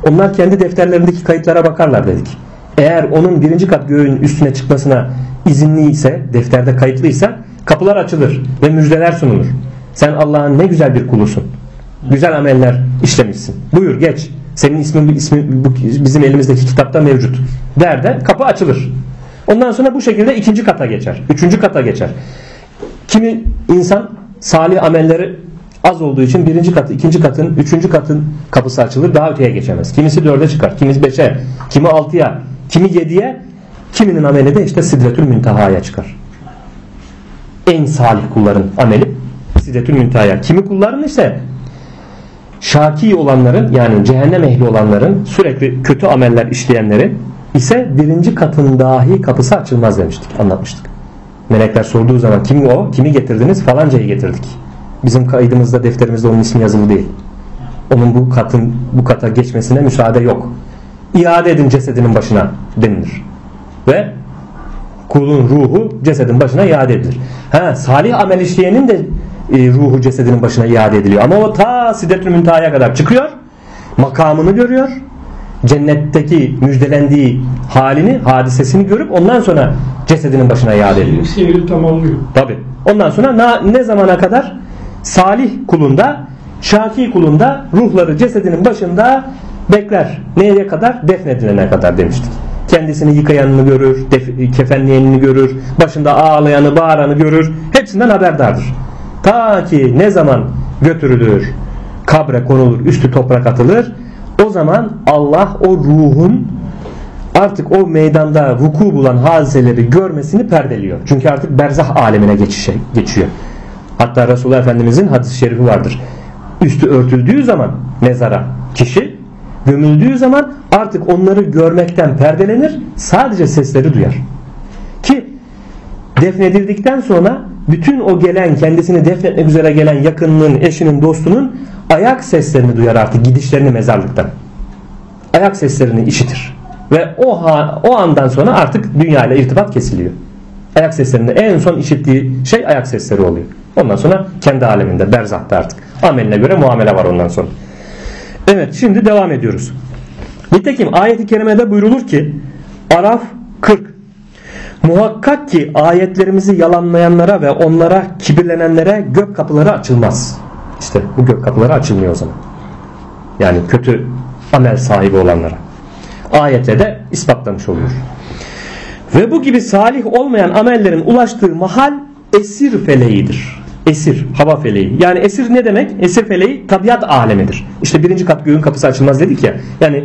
Onlar kendi defterlerindeki kayıtlara bakarlar dedik eğer onun birinci kat göğün üstüne çıkmasına izinli ise defterde kayıtlıysa kapılar açılır ve müjdeler sunulur. Sen Allah'ın ne güzel bir kulusun. Güzel ameller işlemişsin. Buyur geç. Senin ismin, ismin bu, bizim elimizdeki kitapta mevcut. Der de kapı açılır. Ondan sonra bu şekilde ikinci kata geçer. Üçüncü kata geçer. Kimi insan salih amelleri az olduğu için birinci katı, ikinci katın, üçüncü katın kapısı açılır. Daha öteye geçemez. Kimisi dörde çıkar, kimisi beşe, kimi altıya, kimi yediye, kiminin ameli de işte sidretül müntehaya çıkar. En salih kulların ameli sidretül müntehaya. Kimi kulların ise şaki olanların yani cehennem ehli olanların sürekli kötü ameller işleyenlerin ise birinci katın dahi kapısı açılmaz demiştik anlatmıştık. Melekler sorduğu zaman kim o kimi getirdiniz falancayı getirdik. Bizim kaydımızda defterimizde onun ismi yazılı değil. Onun bu katın bu kata geçmesine müsaade yok. İade edin cesedinin başına denilir. Ve kulun ruhu cesedin başına iade edilir. Ha, salih amel işleyenin de e, ruhu cesedinin başına iade ediliyor. Ama o ta sidretül müntehaya kadar çıkıyor. Makamını görüyor. Cennetteki müjdelendiği halini, hadisesini görüp ondan sonra cesedinin başına iade ediliyor. Seyri tamamlıyor. Tabi. Ondan sonra na, ne zamana kadar? Salih kulunda, şaki kulunda ruhları cesedinin başında bekler. Neye kadar? Defnedilene kadar demiştik. Kendisini yıkayanını görür, def, kefenleyenini görür, başında ağlayanı, bağıranı görür. Hepsinden haberdardır. Ta ki ne zaman götürülür, kabre konulur, üstü toprak atılır. O zaman Allah o ruhun artık o meydanda vuku bulan hadiseleri görmesini perdeliyor. Çünkü artık berzah alemine geçişe, geçiyor. Hatta Resulullah Efendimizin hadis-i şerifi vardır. Üstü örtüldüğü zaman mezara kişi gömüldüğü zaman artık onları görmekten perdelenir. Sadece sesleri duyar. Ki defnedildikten sonra bütün o gelen kendisini defnetmek üzere gelen yakınının, eşinin, dostunun ayak seslerini duyar artık gidişlerini mezarlıktan. Ayak seslerini işitir. Ve o, o andan sonra artık dünya ile irtibat kesiliyor. Ayak seslerinde en son işittiği şey ayak sesleri oluyor. Ondan sonra kendi aleminde, berzahta artık. Ameline göre muamele var ondan sonra. Evet şimdi devam ediyoruz. Nitekim ayeti kerimede buyrulur ki Araf 40 Muhakkak ki ayetlerimizi yalanlayanlara ve onlara kibirlenenlere gök kapıları açılmaz. İşte bu gök kapıları açılmıyor o zaman. Yani kötü amel sahibi olanlara. Ayette de ispatlamış oluyor. Ve bu gibi salih olmayan amellerin ulaştığı mahal esir feleğidir. Esir, hava feleği. Yani esir ne demek? Esir feleği tabiat alemidir. İşte birinci kat göğün kapısı açılmaz dedik ya. Yani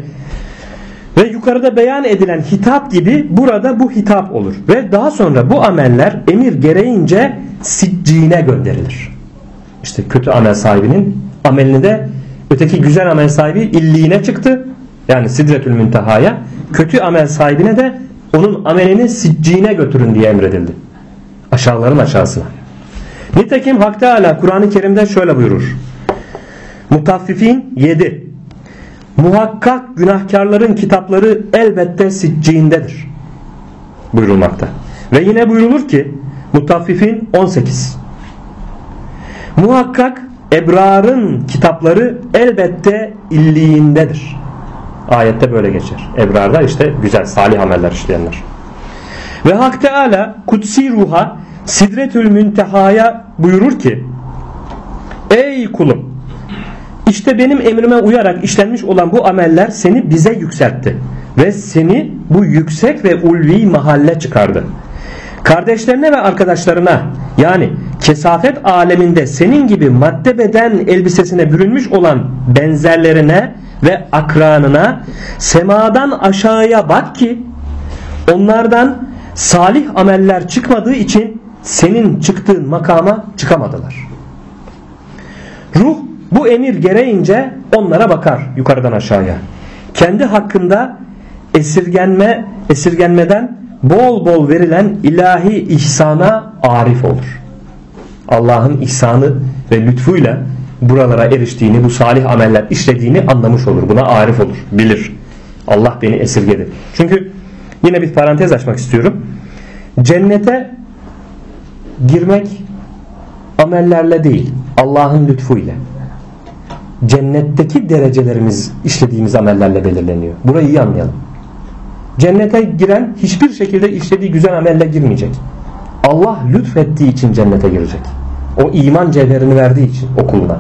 ve yukarıda beyan edilen hitap gibi burada bu hitap olur. Ve daha sonra bu ameller emir gereğince siccine gönderilir. İşte kötü amel sahibinin amelini de öteki güzel amel sahibi illiğine çıktı. Yani sidretül müntehaya. Kötü amel sahibine de onun amelini siccine götürün diye emredildi. Aşağıların aşağısına. Nitekim Hak Teala Kur'an-ı Kerim'de şöyle buyurur. Mutaffifin 7 Muhakkak günahkarların kitapları elbette sicciğindedir. Buyurulmakta. Ve yine buyurulur ki Mutaffifin 18 Muhakkak ebrarın kitapları elbette illiğindedir. Ayette böyle geçer. Ebrarlar işte güzel salih ameller işleyenler. Ve Hak Teala kutsi ruha sidretül müntehaya buyurur ki Ey kulum işte benim emrime uyarak işlenmiş olan bu ameller seni bize yükseltti ve seni bu yüksek ve ulvi mahalle çıkardı. Kardeşlerine ve arkadaşlarına yani kesafet aleminde senin gibi madde beden elbisesine bürünmüş olan benzerlerine ve akranına semadan aşağıya bak ki onlardan salih ameller çıkmadığı için senin çıktığın makama çıkamadılar. Ruh bu emir gereğince onlara bakar yukarıdan aşağıya. Kendi hakkında esirgenme esirgenmeden bol bol verilen ilahi ihsana arif olur. Allah'ın ihsanı ve lütfuyla buralara eriştiğini, bu salih ameller işlediğini anlamış olur. Buna arif olur, bilir. Allah beni esirgedi. Çünkü yine bir parantez açmak istiyorum. Cennete girmek amellerle değil, Allah'ın lütfuyla. Cennetteki derecelerimiz işlediğimiz amellerle belirleniyor. Burayı iyi anlayalım. Cennete giren hiçbir şekilde işlediği güzel amelle girmeyecek. Allah lütfettiği için cennete girecek. O iman cevherini verdiği için okuluna.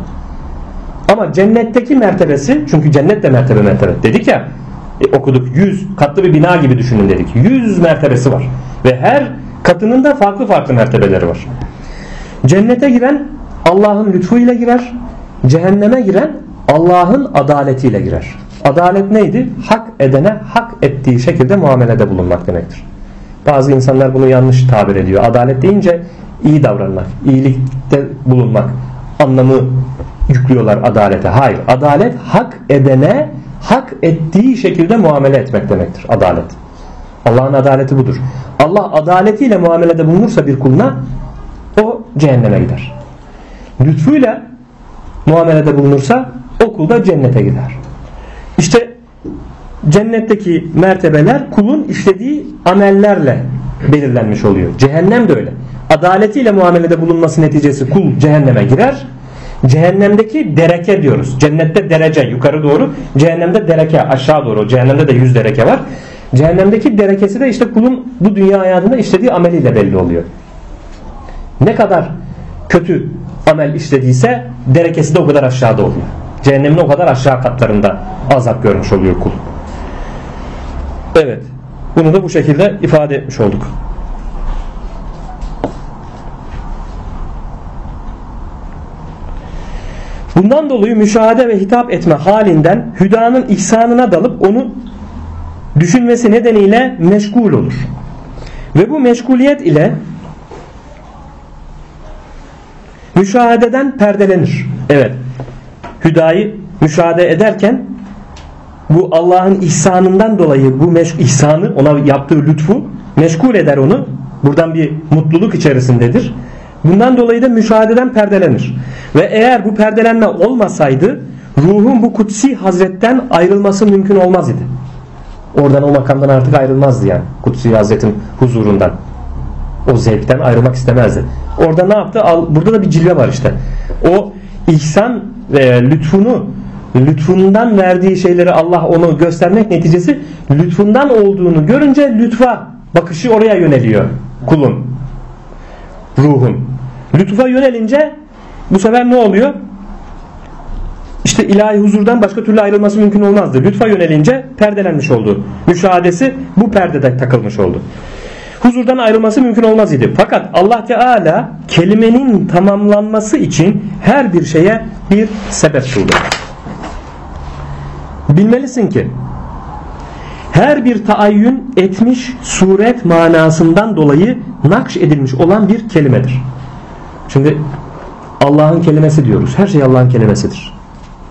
Ama cennetteki mertebesi çünkü cennet de mertebe mertebe dedik ya e, okuduk 100 katlı bir bina gibi düşünün dedik. 100 mertebesi var. Ve her katının da farklı farklı mertebeleri var. Cennete giren Allah'ın lütfuyla girer. Cehenneme giren Allah'ın adaletiyle girer. Adalet neydi? Hak edene hak ettiği şekilde muamelede bulunmak demektir. Bazı insanlar bunu yanlış tabir ediyor. Adalet deyince iyi davranmak, iyilikte bulunmak anlamı yüklüyorlar adalete. Hayır. Adalet hak edene hak ettiği şekilde muamele etmek demektir. Adalet. Allah'ın adaleti budur. Allah adaletiyle muamelede bulunursa bir kuluna o cehenneme gider. Lütfuyla muamelede bulunursa o kul da cennete gider. İşte cennetteki mertebeler kulun işlediği amellerle belirlenmiş oluyor. Cehennem de öyle. Adaletiyle muamelede bulunması neticesi kul cehenneme girer. Cehennemdeki dereke diyoruz. Cennette derece yukarı doğru. Cehennemde dereke aşağı doğru. Cehennemde de yüz dereke var. Cehennemdeki derekesi de işte kulun bu dünya hayatında işlediği ameliyle belli oluyor. Ne kadar kötü amel işlediyse derekesi de o kadar aşağıda oluyor. Cehennemin o kadar aşağı katlarında azap görmüş oluyor kul. Evet. Bunu da bu şekilde ifade etmiş olduk. Bundan dolayı müşahede ve hitap etme halinden hüdanın ihsanına dalıp onu düşünmesi nedeniyle meşgul olur. Ve bu meşguliyet ile müşahededen perdelenir. Evet. Hüdayı müşahede ederken bu Allah'ın ihsanından dolayı bu meş ihsanı ona yaptığı lütfu meşgul eder onu. Buradan bir mutluluk içerisindedir. Bundan dolayı da müşahededen perdelenir. Ve eğer bu perdelenme olmasaydı ruhun bu kutsi hazretten ayrılması mümkün olmaz idi. Oradan o makamdan artık ayrılmazdı yani. Kutsi hazretin huzurundan. O zevkten ayrılmak istemezdi. Orada ne yaptı? Al, burada da bir cilve var işte. O ihsan ve lütfunu lütfundan verdiği şeyleri Allah onu göstermek neticesi lütfundan olduğunu görünce lütfa bakışı oraya yöneliyor kulun ruhun lütfa yönelince bu sefer ne oluyor işte ilahi huzurdan başka türlü ayrılması mümkün olmazdı lütfa yönelince perdelenmiş oldu müşahadesi bu perdede takılmış oldu huzurdan ayrılması mümkün olmaz idi. Fakat Allah Teala kelimenin tamamlanması için her bir şeye bir sebep kıldı. Bilmelisin ki her bir taayyün etmiş suret manasından dolayı nakş edilmiş olan bir kelimedir. Şimdi Allah'ın kelimesi diyoruz. Her şey Allah'ın kelimesidir.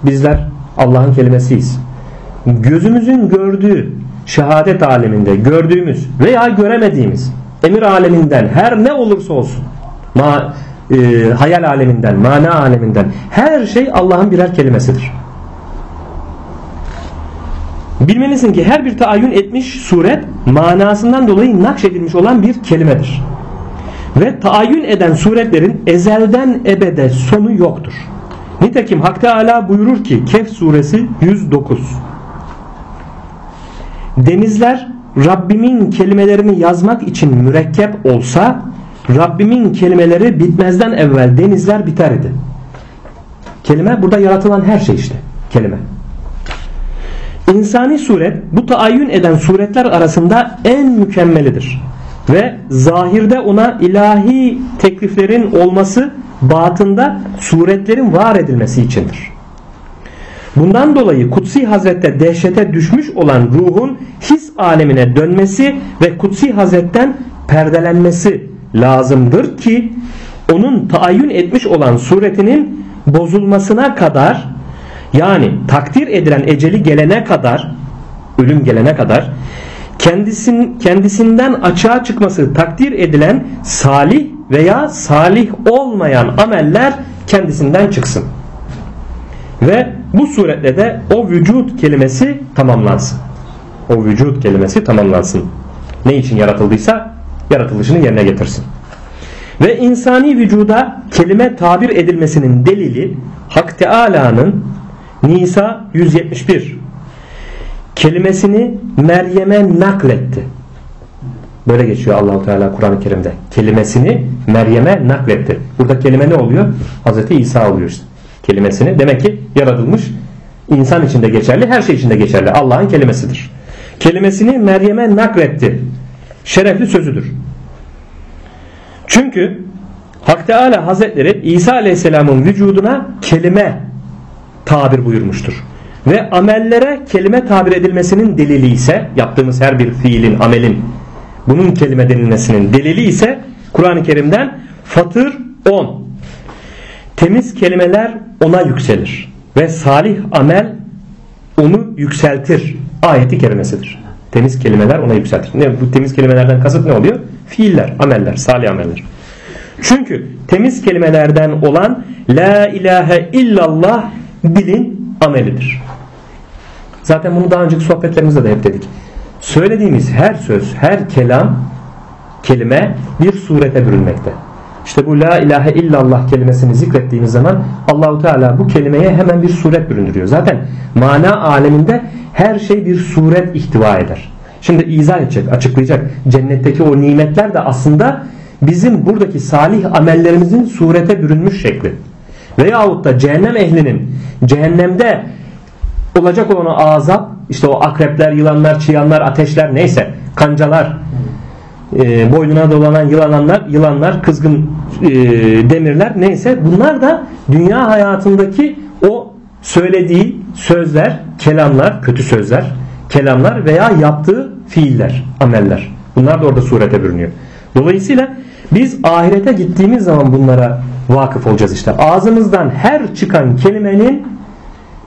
Bizler Allah'ın kelimesiyiz. Gözümüzün gördüğü şehadet aleminde gördüğümüz veya göremediğimiz emir aleminden her ne olursa olsun ma, e, hayal aleminden, mana aleminden her şey Allah'ın birer kelimesidir. Bilmelisin ki her bir taayyün etmiş suret manasından dolayı nakşedilmiş olan bir kelimedir. Ve taayyün eden suretlerin ezelden ebede sonu yoktur. Nitekim Hak Teala buyurur ki Kehf suresi 109 Denizler Rabbimin kelimelerini yazmak için mürekkep olsa Rabbimin kelimeleri bitmezden evvel denizler biter idi. Kelime burada yaratılan her şey işte. Kelime. İnsani suret bu taayyün eden suretler arasında en mükemmelidir. Ve zahirde ona ilahi tekliflerin olması batında suretlerin var edilmesi içindir. Bundan dolayı Kutsi Hazret'te dehşete düşmüş olan ruhun his alemine dönmesi ve Kutsi Hazret'ten perdelenmesi lazımdır ki onun taayyün etmiş olan suretinin bozulmasına kadar yani takdir edilen eceli gelene kadar ölüm gelene kadar kendisin, kendisinden açığa çıkması takdir edilen salih veya salih olmayan ameller kendisinden çıksın. Ve bu suretle de o vücut kelimesi tamamlansın. O vücut kelimesi tamamlansın. Ne için yaratıldıysa yaratılışını yerine getirsin. Ve insani vücuda kelime tabir edilmesinin delili Hak Teala'nın Nisa 171 kelimesini Meryem'e nakletti. Böyle geçiyor Allahu Teala Kur'an-ı Kerim'de. Kelimesini Meryem'e nakletti. Burada kelime ne oluyor? Hazreti İsa oluyor işte. Kelimesini. Demek ki yaratılmış insan içinde geçerli, her şey içinde geçerli. Allah'ın kelimesidir. Kelimesini Meryem'e nakletti. Şerefli sözüdür. Çünkü Hak Teala Hazretleri İsa Aleyhisselam'ın vücuduna kelime tabir buyurmuştur. Ve amellere kelime tabir edilmesinin delili ise yaptığımız her bir fiilin, amelin bunun kelime denilmesinin delili ise Kur'an-ı Kerim'den Fatır 10. Temiz kelimeler ona yükselir ve salih amel onu yükseltir. Ayeti kerimesidir. Temiz kelimeler ona yükseltir. Ne, bu temiz kelimelerden kasıt ne oluyor? Fiiller, ameller, salih ameller. Çünkü temiz kelimelerden olan La ilahe illallah dilin amelidir. Zaten bunu daha önceki sohbetlerimizde de hep dedik. Söylediğimiz her söz, her kelam, kelime bir surete bürünmekte. İşte bu la ilahe illallah kelimesini zikrettiğimiz zaman Allahu Teala bu kelimeye hemen bir suret büründürüyor. Zaten mana aleminde her şey bir suret ihtiva eder. Şimdi izah edecek, açıklayacak. Cennetteki o nimetler de aslında bizim buradaki salih amellerimizin surete bürünmüş şekli. Veyahut da cehennem ehlinin cehennemde olacak olan azap işte o akrepler, yılanlar, çıyanlar, ateşler neyse kancalar e, boynuna dolanan yılanlar, yılanlar, kızgın e, demirler neyse bunlar da dünya hayatındaki o söylediği sözler, kelamlar, kötü sözler, kelamlar veya yaptığı fiiller, ameller. Bunlar da orada surete bürünüyor. Dolayısıyla biz ahirete gittiğimiz zaman bunlara vakıf olacağız işte. Ağzımızdan her çıkan kelimenin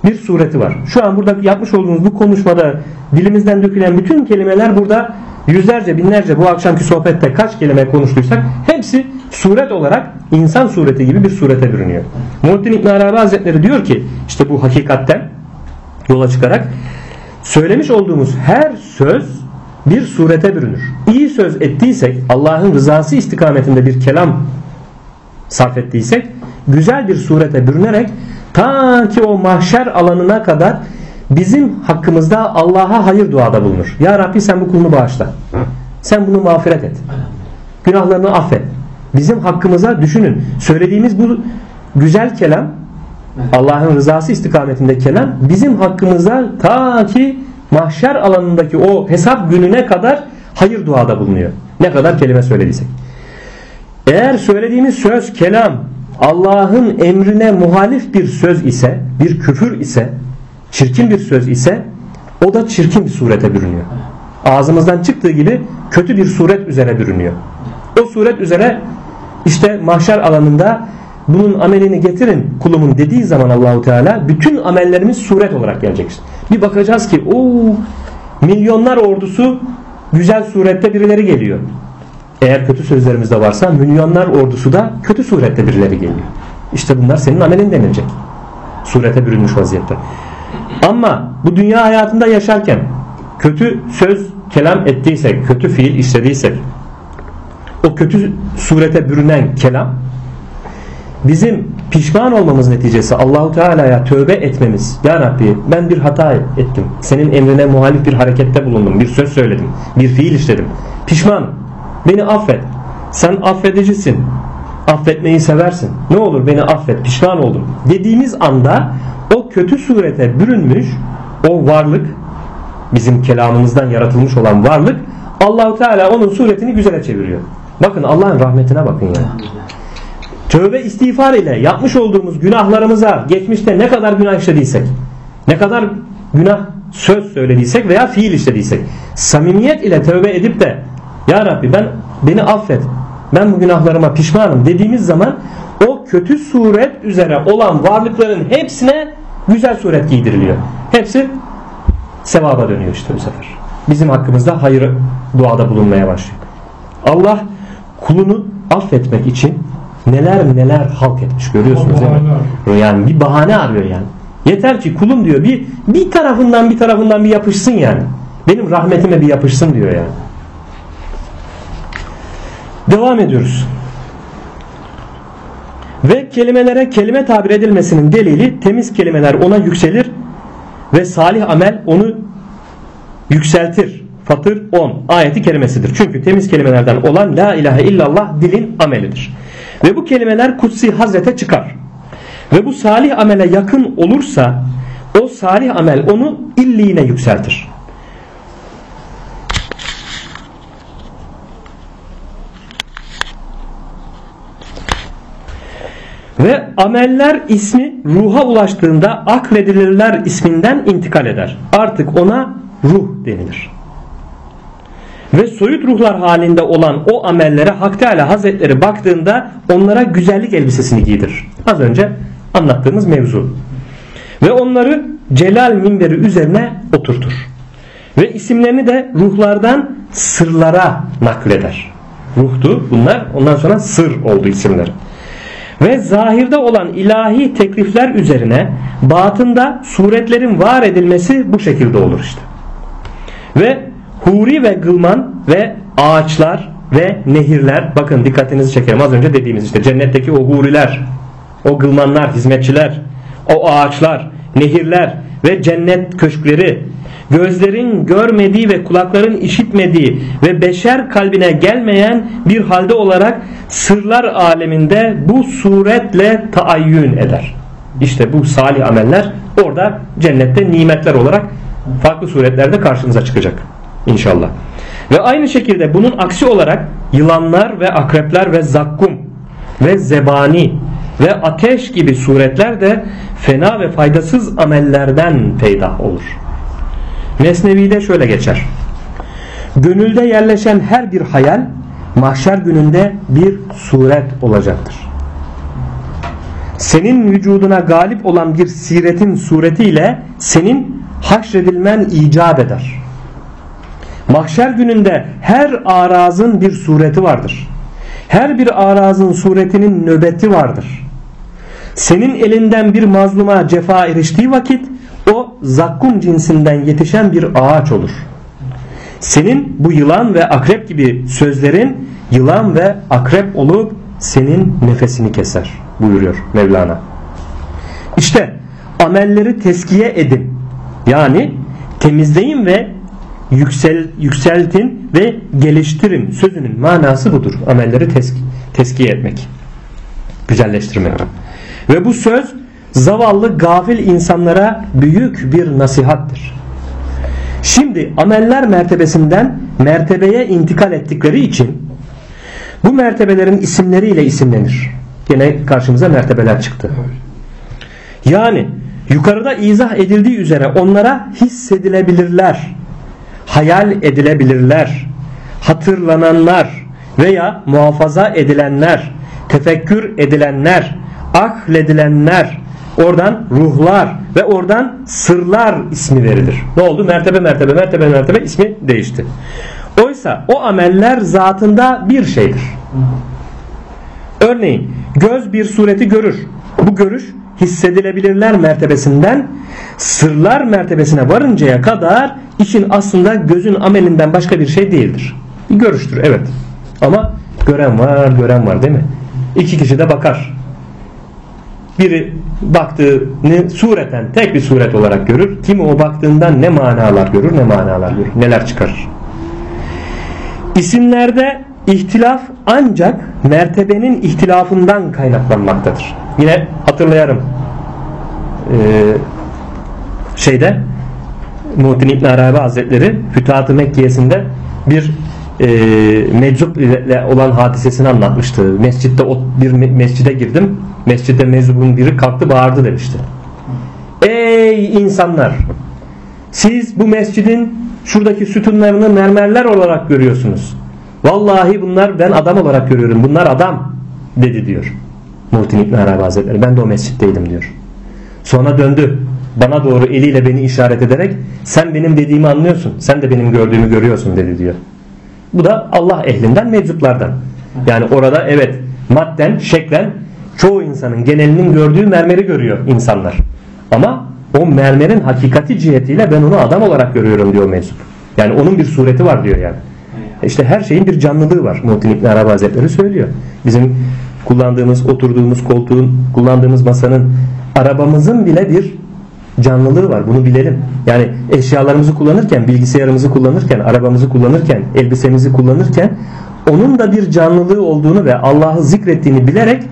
bir sureti var. Şu an burada yapmış olduğumuz bu konuşmada dilimizden dökülen bütün kelimeler burada yüzlerce binlerce bu akşamki sohbette kaç kelime konuştuysak hepsi suret olarak insan sureti gibi bir surete bürünüyor. Muhittin İbn Arabi Hazretleri diyor ki işte bu hakikatten yola çıkarak söylemiş olduğumuz her söz bir surete bürünür. İyi söz ettiysek Allah'ın rızası istikametinde bir kelam sarf ettiysek güzel bir surete bürünerek ta ki o mahşer alanına kadar bizim hakkımızda Allah'a hayır duada bulunur. Ya Rabbi sen bu kulunu bağışla. Sen bunu mağfiret et. Günahlarını affet. Bizim hakkımıza düşünün. Söylediğimiz bu güzel kelam Allah'ın rızası istikametinde kelam bizim hakkımıza ta ki mahşer alanındaki o hesap gününe kadar hayır duada bulunuyor. Ne kadar kelime söylediysek. Eğer söylediğimiz söz, kelam Allah'ın emrine muhalif bir söz ise, bir küfür ise, çirkin bir söz ise o da çirkin bir surete bürünüyor. Ağzımızdan çıktığı gibi kötü bir suret üzere bürünüyor. O suret üzere işte mahşer alanında bunun amelini getirin kulumun dediği zaman Allahu Teala bütün amellerimiz suret olarak gelecek. Bir bakacağız ki o milyonlar ordusu güzel surette birileri geliyor. Eğer kötü sözlerimiz de varsa milyonlar ordusu da kötü surette birileri geliyor. İşte bunlar senin amelin denilecek. Surete bürünmüş vaziyette. Ama bu dünya hayatında yaşarken kötü söz kelam ettiysek, kötü fiil işlediysek o kötü surete bürünen kelam bizim pişman olmamız neticesi Allahu Teala'ya tövbe etmemiz. Ya Rabbi ben bir hata ettim. Senin emrine muhalif bir harekette bulundum. Bir söz söyledim. Bir fiil işledim. Pişman. Beni affet. Sen affedicisin. Affetmeyi seversin. Ne olur beni affet. Pişman oldum. Dediğimiz anda o kötü surete bürünmüş o varlık bizim kelamımızdan yaratılmış olan varlık Allahu Teala onun suretini güzele çeviriyor. Bakın Allah'ın rahmetine bakın ya. Tövbe istiğfar ile yapmış olduğumuz günahlarımıza geçmişte ne kadar günah işlediysek, ne kadar günah söz söylediysek veya fiil işlediysek, samimiyet ile tövbe edip de Ya Rabbi ben beni affet, ben bu günahlarıma pişmanım dediğimiz zaman o kötü suret üzere olan varlıkların hepsine güzel suret giydiriliyor. Hepsi sevaba dönüyor işte bu sefer. Bizim hakkımızda hayır duada bulunmaya başlıyor. Allah kulunu affetmek için neler neler halk etmiş görüyorsunuz değil mi? Yani bir bahane arıyor yani. Yeter ki kulum diyor bir bir tarafından bir tarafından bir yapışsın yani. Benim rahmetime bir yapışsın diyor yani. Devam ediyoruz. Ve kelimelere kelime tabir edilmesinin delili temiz kelimeler ona yükselir ve salih amel onu yükseltir. Fatır 10 ayeti kelimesidir. Çünkü temiz kelimelerden olan La ilahe illallah dilin amelidir. Ve bu kelimeler kutsi hazrete çıkar. Ve bu salih amele yakın olursa o salih amel onu illiğine yükseltir. Ve ameller ismi ruha ulaştığında akledilirler isminden intikal eder. Artık ona ruh denilir. Ve soyut ruhlar halinde olan o amellere Hak Teala Hazretleri baktığında onlara güzellik elbisesini giydirir. Az önce anlattığımız mevzu. Ve onları celal minberi üzerine oturtur. Ve isimlerini de ruhlardan sırlara nakleder. Ruhtu bunlar ondan sonra sır oldu isimleri. Ve zahirde olan ilahi teklifler üzerine batında suretlerin var edilmesi bu şekilde olur işte. Ve huri ve gılman ve ağaçlar ve nehirler bakın dikkatinizi çekerim az önce dediğimiz işte cennetteki o huriler o gılmanlar hizmetçiler o ağaçlar nehirler ve cennet köşkleri gözlerin görmediği ve kulakların işitmediği ve beşer kalbine gelmeyen bir halde olarak sırlar aleminde bu suretle taayyün eder. İşte bu salih ameller orada cennette nimetler olarak farklı suretlerde karşınıza çıkacak inşallah. Ve aynı şekilde bunun aksi olarak yılanlar ve akrepler ve zakkum ve zebani ve ateş gibi suretler de fena ve faydasız amellerden peydah olur. Mesnevi'de şöyle geçer. Gönülde yerleşen her bir hayal mahşer gününde bir suret olacaktır. Senin vücuduna galip olan bir siretin suretiyle senin haşredilmen icap eder. Mahşer gününde her arazın bir sureti vardır. Her bir arazın suretinin nöbeti vardır. Senin elinden bir mazluma cefa eriştiği vakit o zakkum cinsinden yetişen bir ağaç olur. Senin bu yılan ve akrep gibi sözlerin yılan ve akrep olup senin nefesini keser buyuruyor Mevlana. İşte amelleri teskiye edin. Yani temizleyin ve yüksel, yükseltin ve geliştirin sözünün manası budur. Amelleri tesk, teskiye etmek. Güzelleştirmek. Ve bu söz zavallı gafil insanlara büyük bir nasihattir. Şimdi ameller mertebesinden mertebeye intikal ettikleri için bu mertebelerin isimleriyle isimlenir. Yine karşımıza mertebeler çıktı. Yani yukarıda izah edildiği üzere onlara hissedilebilirler, hayal edilebilirler, hatırlananlar veya muhafaza edilenler, tefekkür edilenler, ahledilenler, oradan ruhlar ve oradan sırlar ismi verilir. Ne oldu? Mertebe mertebe mertebe mertebe ismi değişti. Oysa o ameller zatında bir şeydir. Örneğin göz bir sureti görür. Bu görüş hissedilebilirler mertebesinden sırlar mertebesine varıncaya kadar işin aslında gözün amelinden başka bir şey değildir. Bir görüştür evet. Ama gören var, gören var değil mi? İki kişi de bakar. Biri baktığını sureten tek bir suret olarak görür. Kimi o baktığından ne manalar görür, ne manalar görür, neler çıkarır. İsimlerde ihtilaf ancak mertebenin ihtilafından kaynaklanmaktadır. Yine hatırlayarım ee, şeyde Muhittin İbn Arabi Hazretleri Fütuhat-ı Mekke'sinde bir e, meczup ile olan hadisesini anlatmıştı. Mescitte bir mescide girdim. Mescitte meczubun biri kalktı bağırdı demişti. Ey insanlar! Siz bu mescidin şuradaki sütunlarını mermerler olarak görüyorsunuz. Vallahi bunlar ben adam olarak görüyorum. Bunlar adam dedi diyor. Muhittin İbn Arabi Hazretleri. Ben de o mescitteydim diyor. Sonra döndü. Bana doğru eliyle beni işaret ederek sen benim dediğimi anlıyorsun. Sen de benim gördüğümü görüyorsun dedi diyor. Bu da Allah ehlinden meczuplardan. Yani orada evet madden, şeklen çoğu insanın genelinin gördüğü mermeri görüyor insanlar. Ama o mermerin hakikati cihetiyle ben onu adam olarak görüyorum diyor meczup. Yani onun bir sureti var diyor yani. İşte her şeyin bir canlılığı var. Muhittin İbn Arabi Hazretleri söylüyor. Bizim kullandığımız, oturduğumuz koltuğun, kullandığımız masanın, arabamızın bile bir canlılığı var. Bunu bilelim. Yani eşyalarımızı kullanırken, bilgisayarımızı kullanırken, arabamızı kullanırken, elbisemizi kullanırken onun da bir canlılığı olduğunu ve Allah'ı zikrettiğini bilerek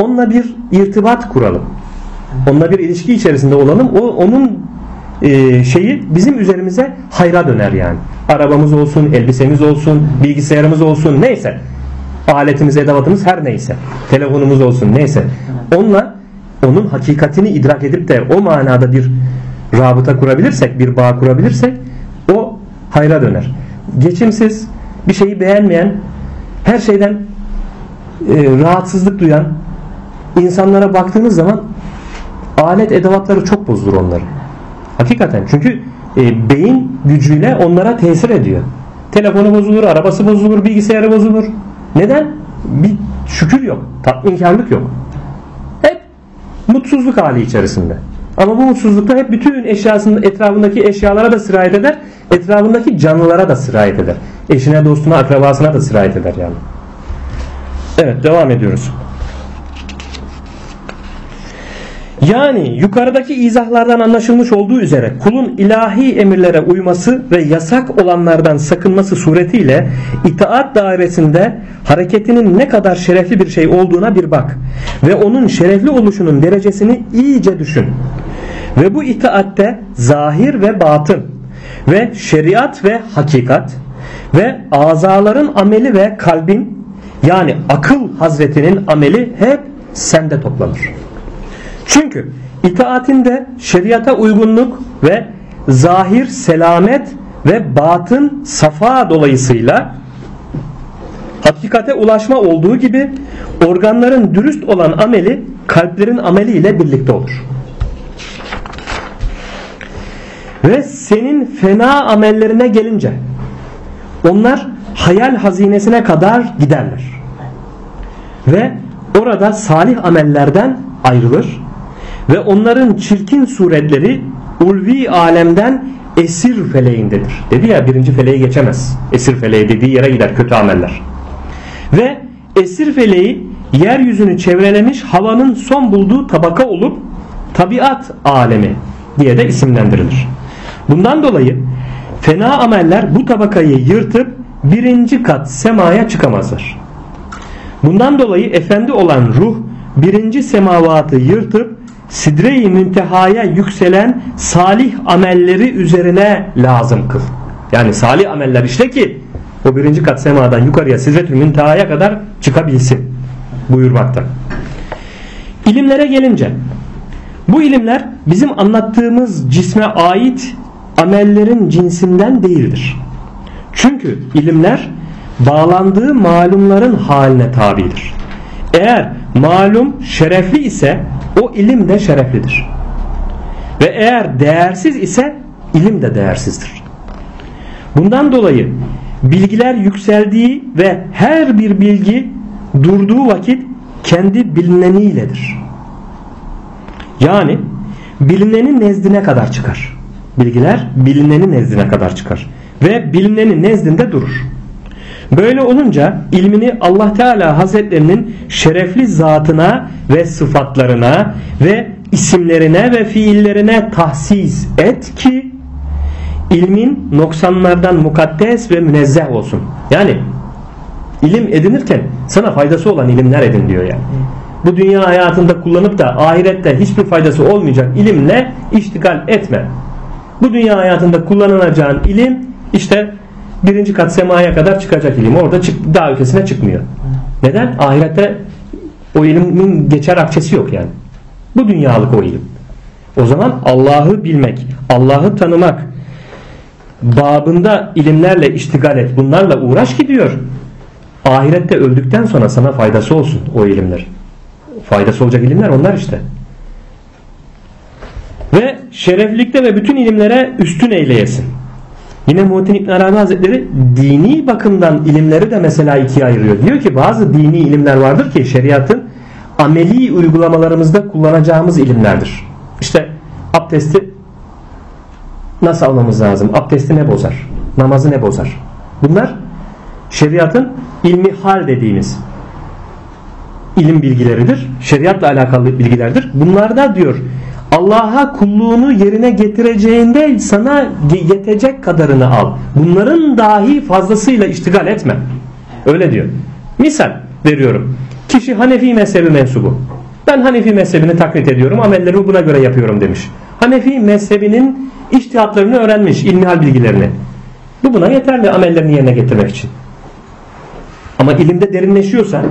onunla bir irtibat kuralım. Onunla bir ilişki içerisinde olalım. O onun e, şeyi bizim üzerimize hayra döner yani. Arabamız olsun, elbisemiz olsun, bilgisayarımız olsun neyse. Aletimiz, edevatımız her neyse. Telefonumuz olsun neyse. Onunla onun hakikatini idrak edip de o manada bir rabıta kurabilirsek, bir bağ kurabilirsek o hayra döner. Geçimsiz, bir şeyi beğenmeyen, her şeyden e, rahatsızlık duyan insanlara baktığınız zaman alet edevatları çok bozulur onları. Hakikaten çünkü e, beyin gücüyle onlara tesir ediyor. Telefonu bozulur, arabası bozulur, bilgisayarı bozulur. Neden? Bir şükür yok, tatminkarlık yok. Mutsuzluk hali içerisinde. Ama bu mutsuzlukta hep bütün eşyasının etrafındaki eşyalara da sirayet eder, etrafındaki canlılara da sirayet eder. Eşine, dostuna, akrabasına da sirayet eder yani. Evet, devam ediyoruz. Yani yukarıdaki izahlardan anlaşılmış olduğu üzere kulun ilahi emirlere uyması ve yasak olanlardan sakınması suretiyle itaat dairesinde hareketinin ne kadar şerefli bir şey olduğuna bir bak ve onun şerefli oluşunun derecesini iyice düşün. Ve bu itaatte zahir ve batın ve şeriat ve hakikat ve azaların ameli ve kalbin yani akıl hazretinin ameli hep sende toplanır. Çünkü itaatinde şeriata uygunluk ve zahir selamet ve batın safa dolayısıyla hakikate ulaşma olduğu gibi organların dürüst olan ameli kalplerin ameli ile birlikte olur. Ve senin fena amellerine gelince onlar hayal hazinesine kadar giderler. Ve orada salih amellerden ayrılır ve onların çirkin suretleri ulvi alemden esir feleğindedir. Dedi ya birinci feleği geçemez. Esir feleği dediği yere gider kötü ameller. Ve esir feleği yeryüzünü çevrelemiş havanın son bulduğu tabaka olup tabiat alemi diye de isimlendirilir. Bundan dolayı fena ameller bu tabakayı yırtıp birinci kat semaya çıkamazlar. Bundan dolayı efendi olan ruh birinci semavatı yırtıp sidre-i müntehaya yükselen salih amelleri üzerine lazım kıl. Yani salih ameller işte ki o birinci kat semadan yukarıya sidretül müntehaya kadar çıkabilsin buyurmakta. İlimlere gelince bu ilimler bizim anlattığımız cisme ait amellerin cinsinden değildir. Çünkü ilimler bağlandığı malumların haline tabidir. Eğer malum şerefli ise o ilim de şereflidir. Ve eğer değersiz ise ilim de değersizdir. Bundan dolayı bilgiler yükseldiği ve her bir bilgi durduğu vakit kendi bilineniyledir. Yani bilinenin nezdine kadar çıkar. Bilgiler bilinenin nezdine kadar çıkar. Ve bilinenin nezdinde durur. Böyle olunca ilmini Allah Teala Hazretlerinin şerefli zatına ve sıfatlarına ve isimlerine ve fiillerine tahsis et ki ilmin noksanlardan mukaddes ve münezzeh olsun. Yani ilim edinirken sana faydası olan ilimler edin diyor yani. Bu dünya hayatında kullanıp da ahirette hiçbir faydası olmayacak ilimle iştigal etme. Bu dünya hayatında kullanılacağın ilim işte birinci kat semaya kadar çıkacak ilim. Orada çık, daha ötesine çıkmıyor. Neden? Ahirette o ilimin geçer akçesi yok yani. Bu dünyalık o ilim. O zaman Allah'ı bilmek, Allah'ı tanımak babında ilimlerle iştigal et. Bunlarla uğraş gidiyor. Ahirette öldükten sonra sana faydası olsun o ilimler. Faydası olacak ilimler onlar işte. Ve şereflikte ve bütün ilimlere üstün eyleyesin. Yine Muhittin İbn Arabi Hazretleri dini bakımdan ilimleri de mesela ikiye ayırıyor. Diyor ki bazı dini ilimler vardır ki şeriatın ameli uygulamalarımızda kullanacağımız ilimlerdir. İşte abdesti nasıl almamız lazım? Abdesti ne bozar? Namazı ne bozar? Bunlar şeriatın ilmi hal dediğimiz ilim bilgileridir. Şeriatla alakalı bilgilerdir. Bunlarda diyor Allah'a kulluğunu yerine getireceğinde sana yetecek kadarını al. Bunların dahi fazlasıyla iştigal etme. Öyle diyor. Misal veriyorum. Kişi Hanefi mezhebi mensubu. Ben Hanefi mezhebini taklit ediyorum. Amellerimi buna göre yapıyorum demiş. Hanefi mezhebinin iştihatlarını öğrenmiş. ilmihal bilgilerini. Bu buna yeterli amellerini yerine getirmek için. Ama ilimde derinleşiyorsa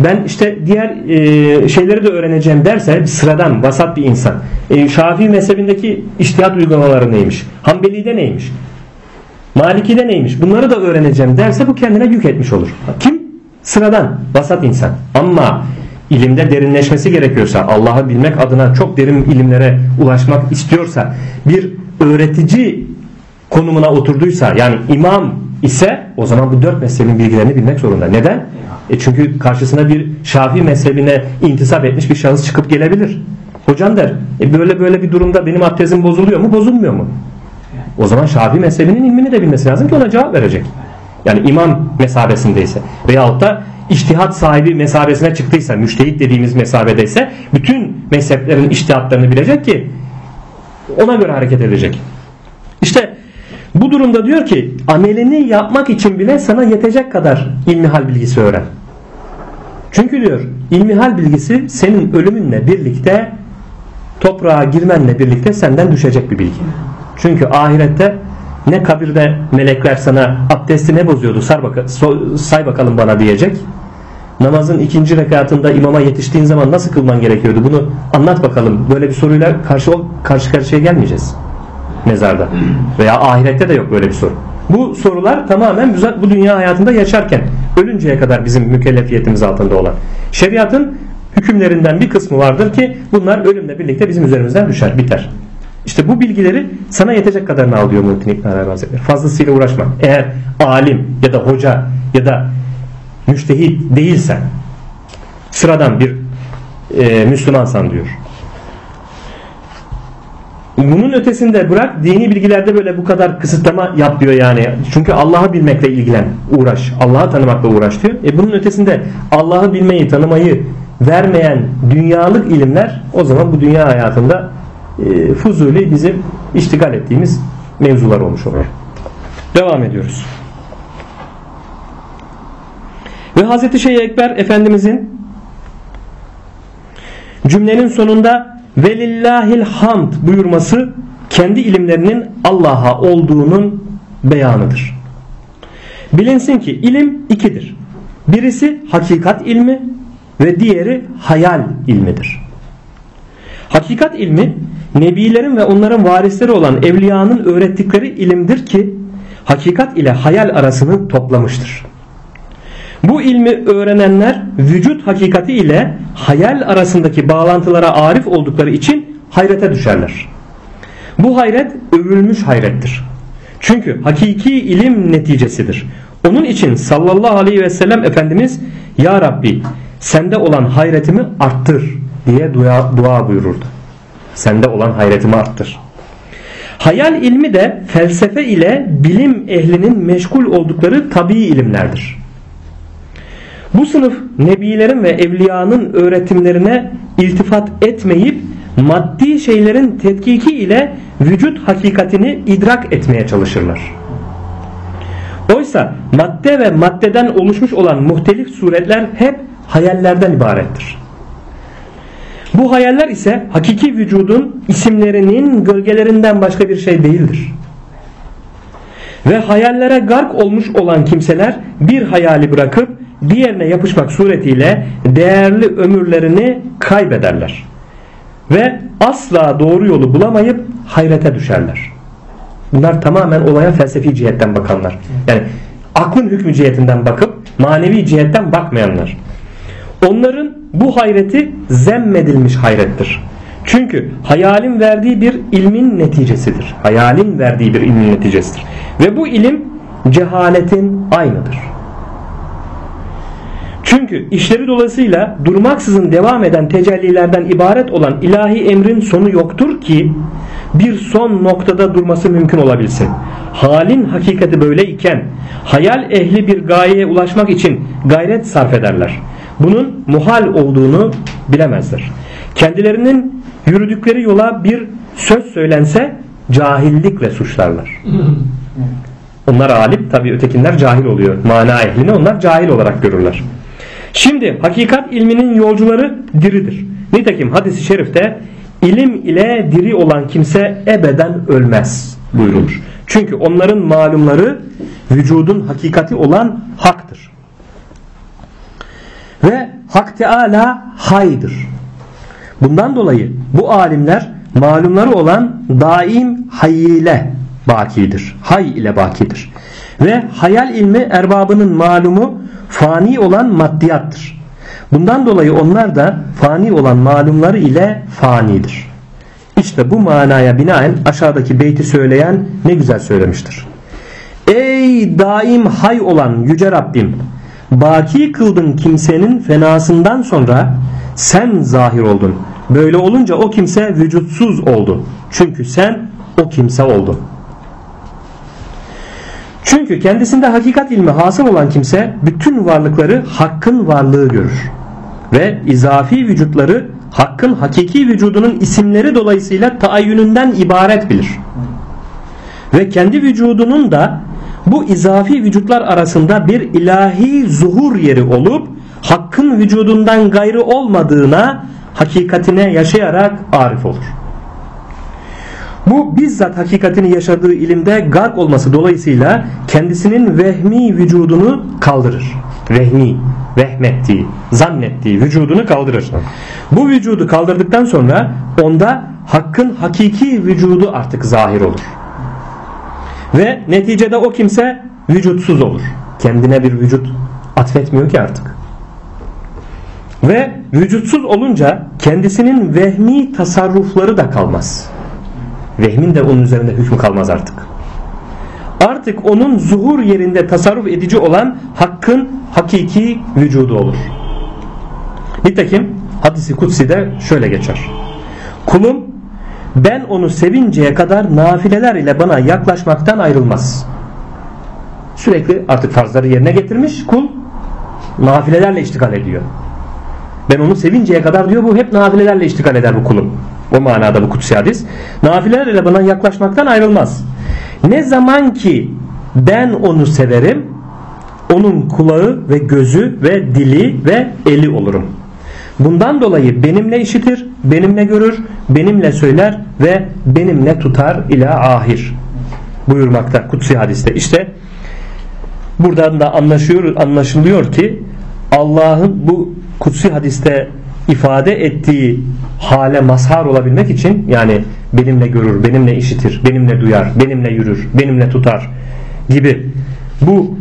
ben işte diğer e, şeyleri de öğreneceğim derse sıradan vasat bir insan. E, Şafii mezhebindeki iştihat uygulamaları neymiş? Hanbeli'de neymiş? Maliki'de neymiş? Bunları da öğreneceğim derse bu kendine yük etmiş olur. Kim? Sıradan, vasat insan. Ama ilimde derinleşmesi gerekiyorsa, Allah'ı bilmek adına çok derin ilimlere ulaşmak istiyorsa, bir öğretici konumuna oturduysa, yani imam ise o zaman bu dört mezhebin bilgilerini bilmek zorunda. Neden? E çünkü karşısına bir Şafii mezhebine intisap etmiş bir şahıs çıkıp gelebilir. Hocam der, e böyle böyle bir durumda benim abdestim bozuluyor mu, bozulmuyor mu? O zaman Şafii mezhebinin ilmini de bilmesi lazım ki ona cevap verecek. Yani imam mesabesindeyse veyahut da iştihat sahibi mesabesine çıktıysa, müştehit dediğimiz mesabedeyse bütün mezheplerin iştihatlarını bilecek ki ona göre hareket edecek. İşte bu durumda diyor ki amelini yapmak için bile sana yetecek kadar ilmihal bilgisi öğren. Çünkü diyor ilmihal bilgisi senin ölümünle birlikte toprağa girmenle birlikte senden düşecek bir bilgi. Çünkü ahirette ne kabirde melekler sana abdesti ne bozuyordu sar baka, so, say bakalım bana diyecek. Namazın ikinci rekatında imama yetiştiğin zaman nasıl kılman gerekiyordu bunu anlat bakalım. Böyle bir soruyla karşı karşı karşıya gelmeyeceğiz mezarda. Veya ahirette de yok böyle bir soru. Bu sorular tamamen bu dünya hayatında yaşarken ölünceye kadar bizim mükellefiyetimiz altında olan. Şeriatın hükümlerinden bir kısmı vardır ki bunlar ölümle birlikte bizim üzerimizden düşer, biter. İşte bu bilgileri sana yetecek kadarını al diyor Muhittin İbn Arabi Hazretleri. Fazlasıyla uğraşma. Eğer alim ya da hoca ya da müştehit değilsen sıradan bir e, Müslümansan diyor. Bunun ötesinde bırak dini bilgilerde böyle bu kadar kısıtlama yap diyor yani. Çünkü Allah'ı bilmekle ilgilen, uğraş. Allah'ı tanımakla uğraş diyor. E bunun ötesinde Allah'ı bilmeyi, tanımayı vermeyen dünyalık ilimler o zaman bu dünya hayatında e, fuzuli bizim iştigal ettiğimiz mevzular olmuş oluyor. Devam ediyoruz. Ve Hazreti Şeyh Ekber Efendimizin cümlenin sonunda velillahil hamd buyurması kendi ilimlerinin Allah'a olduğunun beyanıdır. Bilinsin ki ilim ikidir. Birisi hakikat ilmi ve diğeri hayal ilmidir. Hakikat ilmi nebilerin ve onların varisleri olan evliyanın öğrettikleri ilimdir ki hakikat ile hayal arasını toplamıştır. Bu ilmi öğrenenler vücut hakikati ile hayal arasındaki bağlantılara arif oldukları için hayrete düşerler. Bu hayret övülmüş hayrettir. Çünkü hakiki ilim neticesidir. Onun için sallallahu aleyhi ve sellem Efendimiz Ya Rabbi sende olan hayretimi arttır diye dua, dua buyururdu. Sende olan hayretimi arttır. Hayal ilmi de felsefe ile bilim ehlinin meşgul oldukları tabii ilimlerdir. Bu sınıf nebilerin ve evliyanın öğretimlerine iltifat etmeyip maddi şeylerin tetkiki ile vücut hakikatini idrak etmeye çalışırlar. Oysa madde ve maddeden oluşmuş olan muhtelif suretler hep hayallerden ibarettir. Bu hayaller ise hakiki vücudun isimlerinin gölgelerinden başka bir şey değildir. Ve hayallere gark olmuş olan kimseler bir hayali bırakıp diğerine yapışmak suretiyle değerli ömürlerini kaybederler. Ve asla doğru yolu bulamayıp hayrete düşerler. Bunlar tamamen olaya felsefi cihetten bakanlar. Yani aklın hükmü cihetinden bakıp manevi cihetten bakmayanlar. Onların bu hayreti zemmedilmiş hayrettir. Çünkü hayalin verdiği bir ilmin neticesidir. Hayalin verdiği bir ilmin neticesidir. Ve bu ilim cehaletin aynıdır. Çünkü işleri dolayısıyla durmaksızın devam eden tecellilerden ibaret olan ilahi emrin sonu yoktur ki bir son noktada durması mümkün olabilsin. Halin hakikati böyle iken hayal ehli bir gayeye ulaşmak için gayret sarf ederler. Bunun muhal olduğunu bilemezler. Kendilerinin Yürüdükleri yola bir söz söylense cahillikle suçlarlar. *laughs* Onlar alim tabi ötekinler cahil oluyor. Mana ehlini onlar cahil olarak görürler. Şimdi hakikat ilminin yolcuları diridir. Nitekim hadisi şerifte ilim ile diri olan kimse ebeden ölmez buyurulur. Çünkü onların malumları vücudun hakikati olan haktır. Ve Hak Teala haydır. Bundan dolayı bu alimler malumları olan daim hay ile bakidir. Hay ile bakidir. Ve hayal ilmi erbabının malumu fani olan maddiyattır. Bundan dolayı onlar da fani olan malumları ile fanidir. İşte bu manaya binaen aşağıdaki beyti söyleyen ne güzel söylemiştir. Ey daim hay olan yüce Rabbim baki kıldın kimsenin fenasından sonra sen zahir oldun. Böyle olunca o kimse vücutsuz oldu. Çünkü sen o kimse oldun. Çünkü kendisinde hakikat ilmi hasıl olan kimse bütün varlıkları hakkın varlığı görür. Ve izafi vücutları hakkın hakiki vücudunun isimleri dolayısıyla taayyününden ibaret bilir. Ve kendi vücudunun da bu izafi vücutlar arasında bir ilahi zuhur yeri olup hakkın vücudundan gayrı olmadığına hakikatine yaşayarak arif olur. Bu bizzat hakikatini yaşadığı ilimde gark olması dolayısıyla kendisinin vehmi vücudunu kaldırır. Vehmi, vehmettiği, zannettiği vücudunu kaldırır. Bu vücudu kaldırdıktan sonra onda hakkın hakiki vücudu artık zahir olur. Ve neticede o kimse vücutsuz olur. Kendine bir vücut atfetmiyor ki artık. Ve vücutsuz olunca kendisinin vehmi tasarrufları da kalmaz. Vehmin de onun üzerinde hükmü kalmaz artık. Artık onun zuhur yerinde tasarruf edici olan hakkın hakiki vücudu olur. Nitekim hadisi kutsi'de şöyle geçer. Kulum ben onu sevinceye kadar nafileler ile bana yaklaşmaktan ayrılmaz. Sürekli artık farzları yerine getirmiş kul nafilelerle iştigal ediyor. Ben onu sevinceye kadar diyor bu hep nafilelerle iştigal eder bu kulum. O manada bu kutsi hadis. Nafileler ile bana yaklaşmaktan ayrılmaz. Ne zaman ki ben onu severim onun kulağı ve gözü ve dili ve eli olurum. Bundan dolayı benimle işitir, benimle görür, benimle söyler ve benimle tutar ila ahir buyurmakta kutsi hadiste. İşte buradan da anlaşıyor, anlaşılıyor ki Allah'ın bu kutsi hadiste ifade ettiği hale mazhar olabilmek için yani benimle görür, benimle işitir, benimle duyar, benimle yürür, benimle tutar gibi bu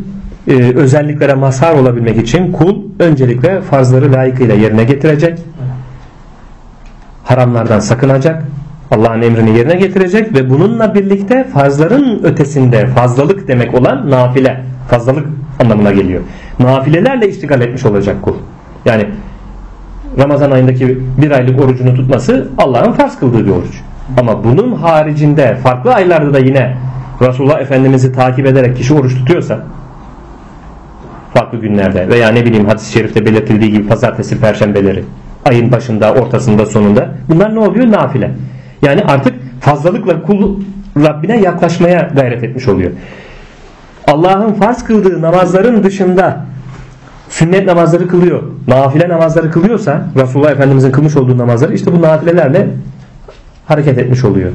e, özelliklere mazhar olabilmek için kul öncelikle farzları layıkıyla yerine getirecek. Haramlardan sakınacak. Allah'ın emrini yerine getirecek ve bununla birlikte farzların ötesinde fazlalık demek olan nafile, fazlalık anlamına geliyor. Nafilelerle iştigal etmiş olacak kul. Yani Ramazan ayındaki bir aylık orucunu tutması Allah'ın farz kıldığı bir oruç. Ama bunun haricinde farklı aylarda da yine Resulullah Efendimiz'i takip ederek kişi oruç tutuyorsa farklı günlerde veya ne bileyim hadis-i şerifte belirtildiği gibi pazartesi, perşembeleri ayın başında, ortasında, sonunda bunlar ne oluyor? Nafile. Yani artık fazlalıkla kul Rabbine yaklaşmaya gayret etmiş oluyor. Allah'ın farz kıldığı namazların dışında sünnet namazları kılıyor, nafile namazları kılıyorsa Resulullah Efendimizin kılmış olduğu namazları işte bu nafilelerle hareket etmiş oluyor.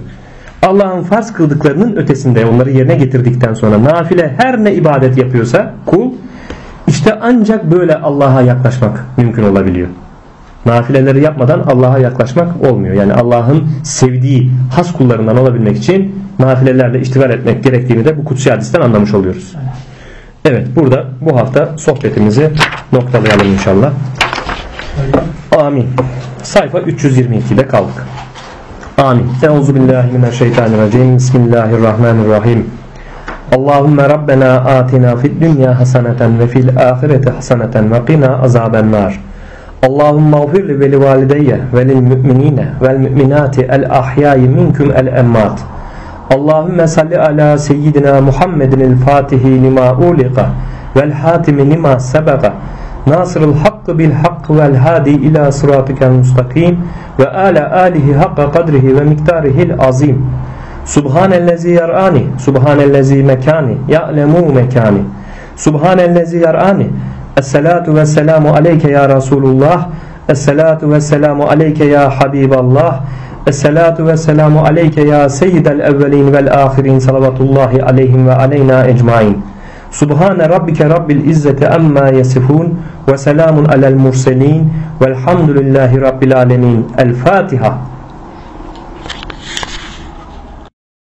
Allah'ın farz kıldıklarının ötesinde onları yerine getirdikten sonra nafile her ne ibadet yapıyorsa kul işte ancak böyle Allah'a yaklaşmak mümkün olabiliyor. Nafileleri yapmadan Allah'a yaklaşmak olmuyor. Yani Allah'ın sevdiği has kullarından olabilmek için nafilelerle iştigal etmek gerektiğini de bu kutsi hadisten anlamış oluyoruz. Evet burada bu hafta sohbetimizi noktalayalım inşallah. Amin. Sayfa 322'de kaldık. Amin. Euzubillahimineşşeytanirracim. Bismillahirrahmanirrahim. Allahümme Rabbena atina fid dünya haseneten ve fil ahireti haseneten ve qina azaben nar. Allahümme gfirli ve li valideyye ve lil müminine vel müminati el ahyayi minkum el emmat. Allahümme salli ala seyyidina Muhammedin el fatihi lima ulika vel hatimi lima sebeka nasırıl hakkı bil hak vel hadi ila sıratikel mustakim ve ala alihi hakka kadrihi ve miktarihil azim. Subhanellezi yar'ani, subhanellezi mekani, ya'lemu mekani. Subhanellezi yar'ani. Esselatu ve selamu aleyke ya Resulullah. Esselatu ve selamu aleyke ya Habiballah. Esselatu ve selamu aleyke ya seyyidel evvelin vel ahirin salavatullahi aleyhim ve aleyna ecmain. Subhane rabbike rabbil izzeti amma yasifun ve selamun alel murselin velhamdülillahi rabbil alemin. El Fatiha.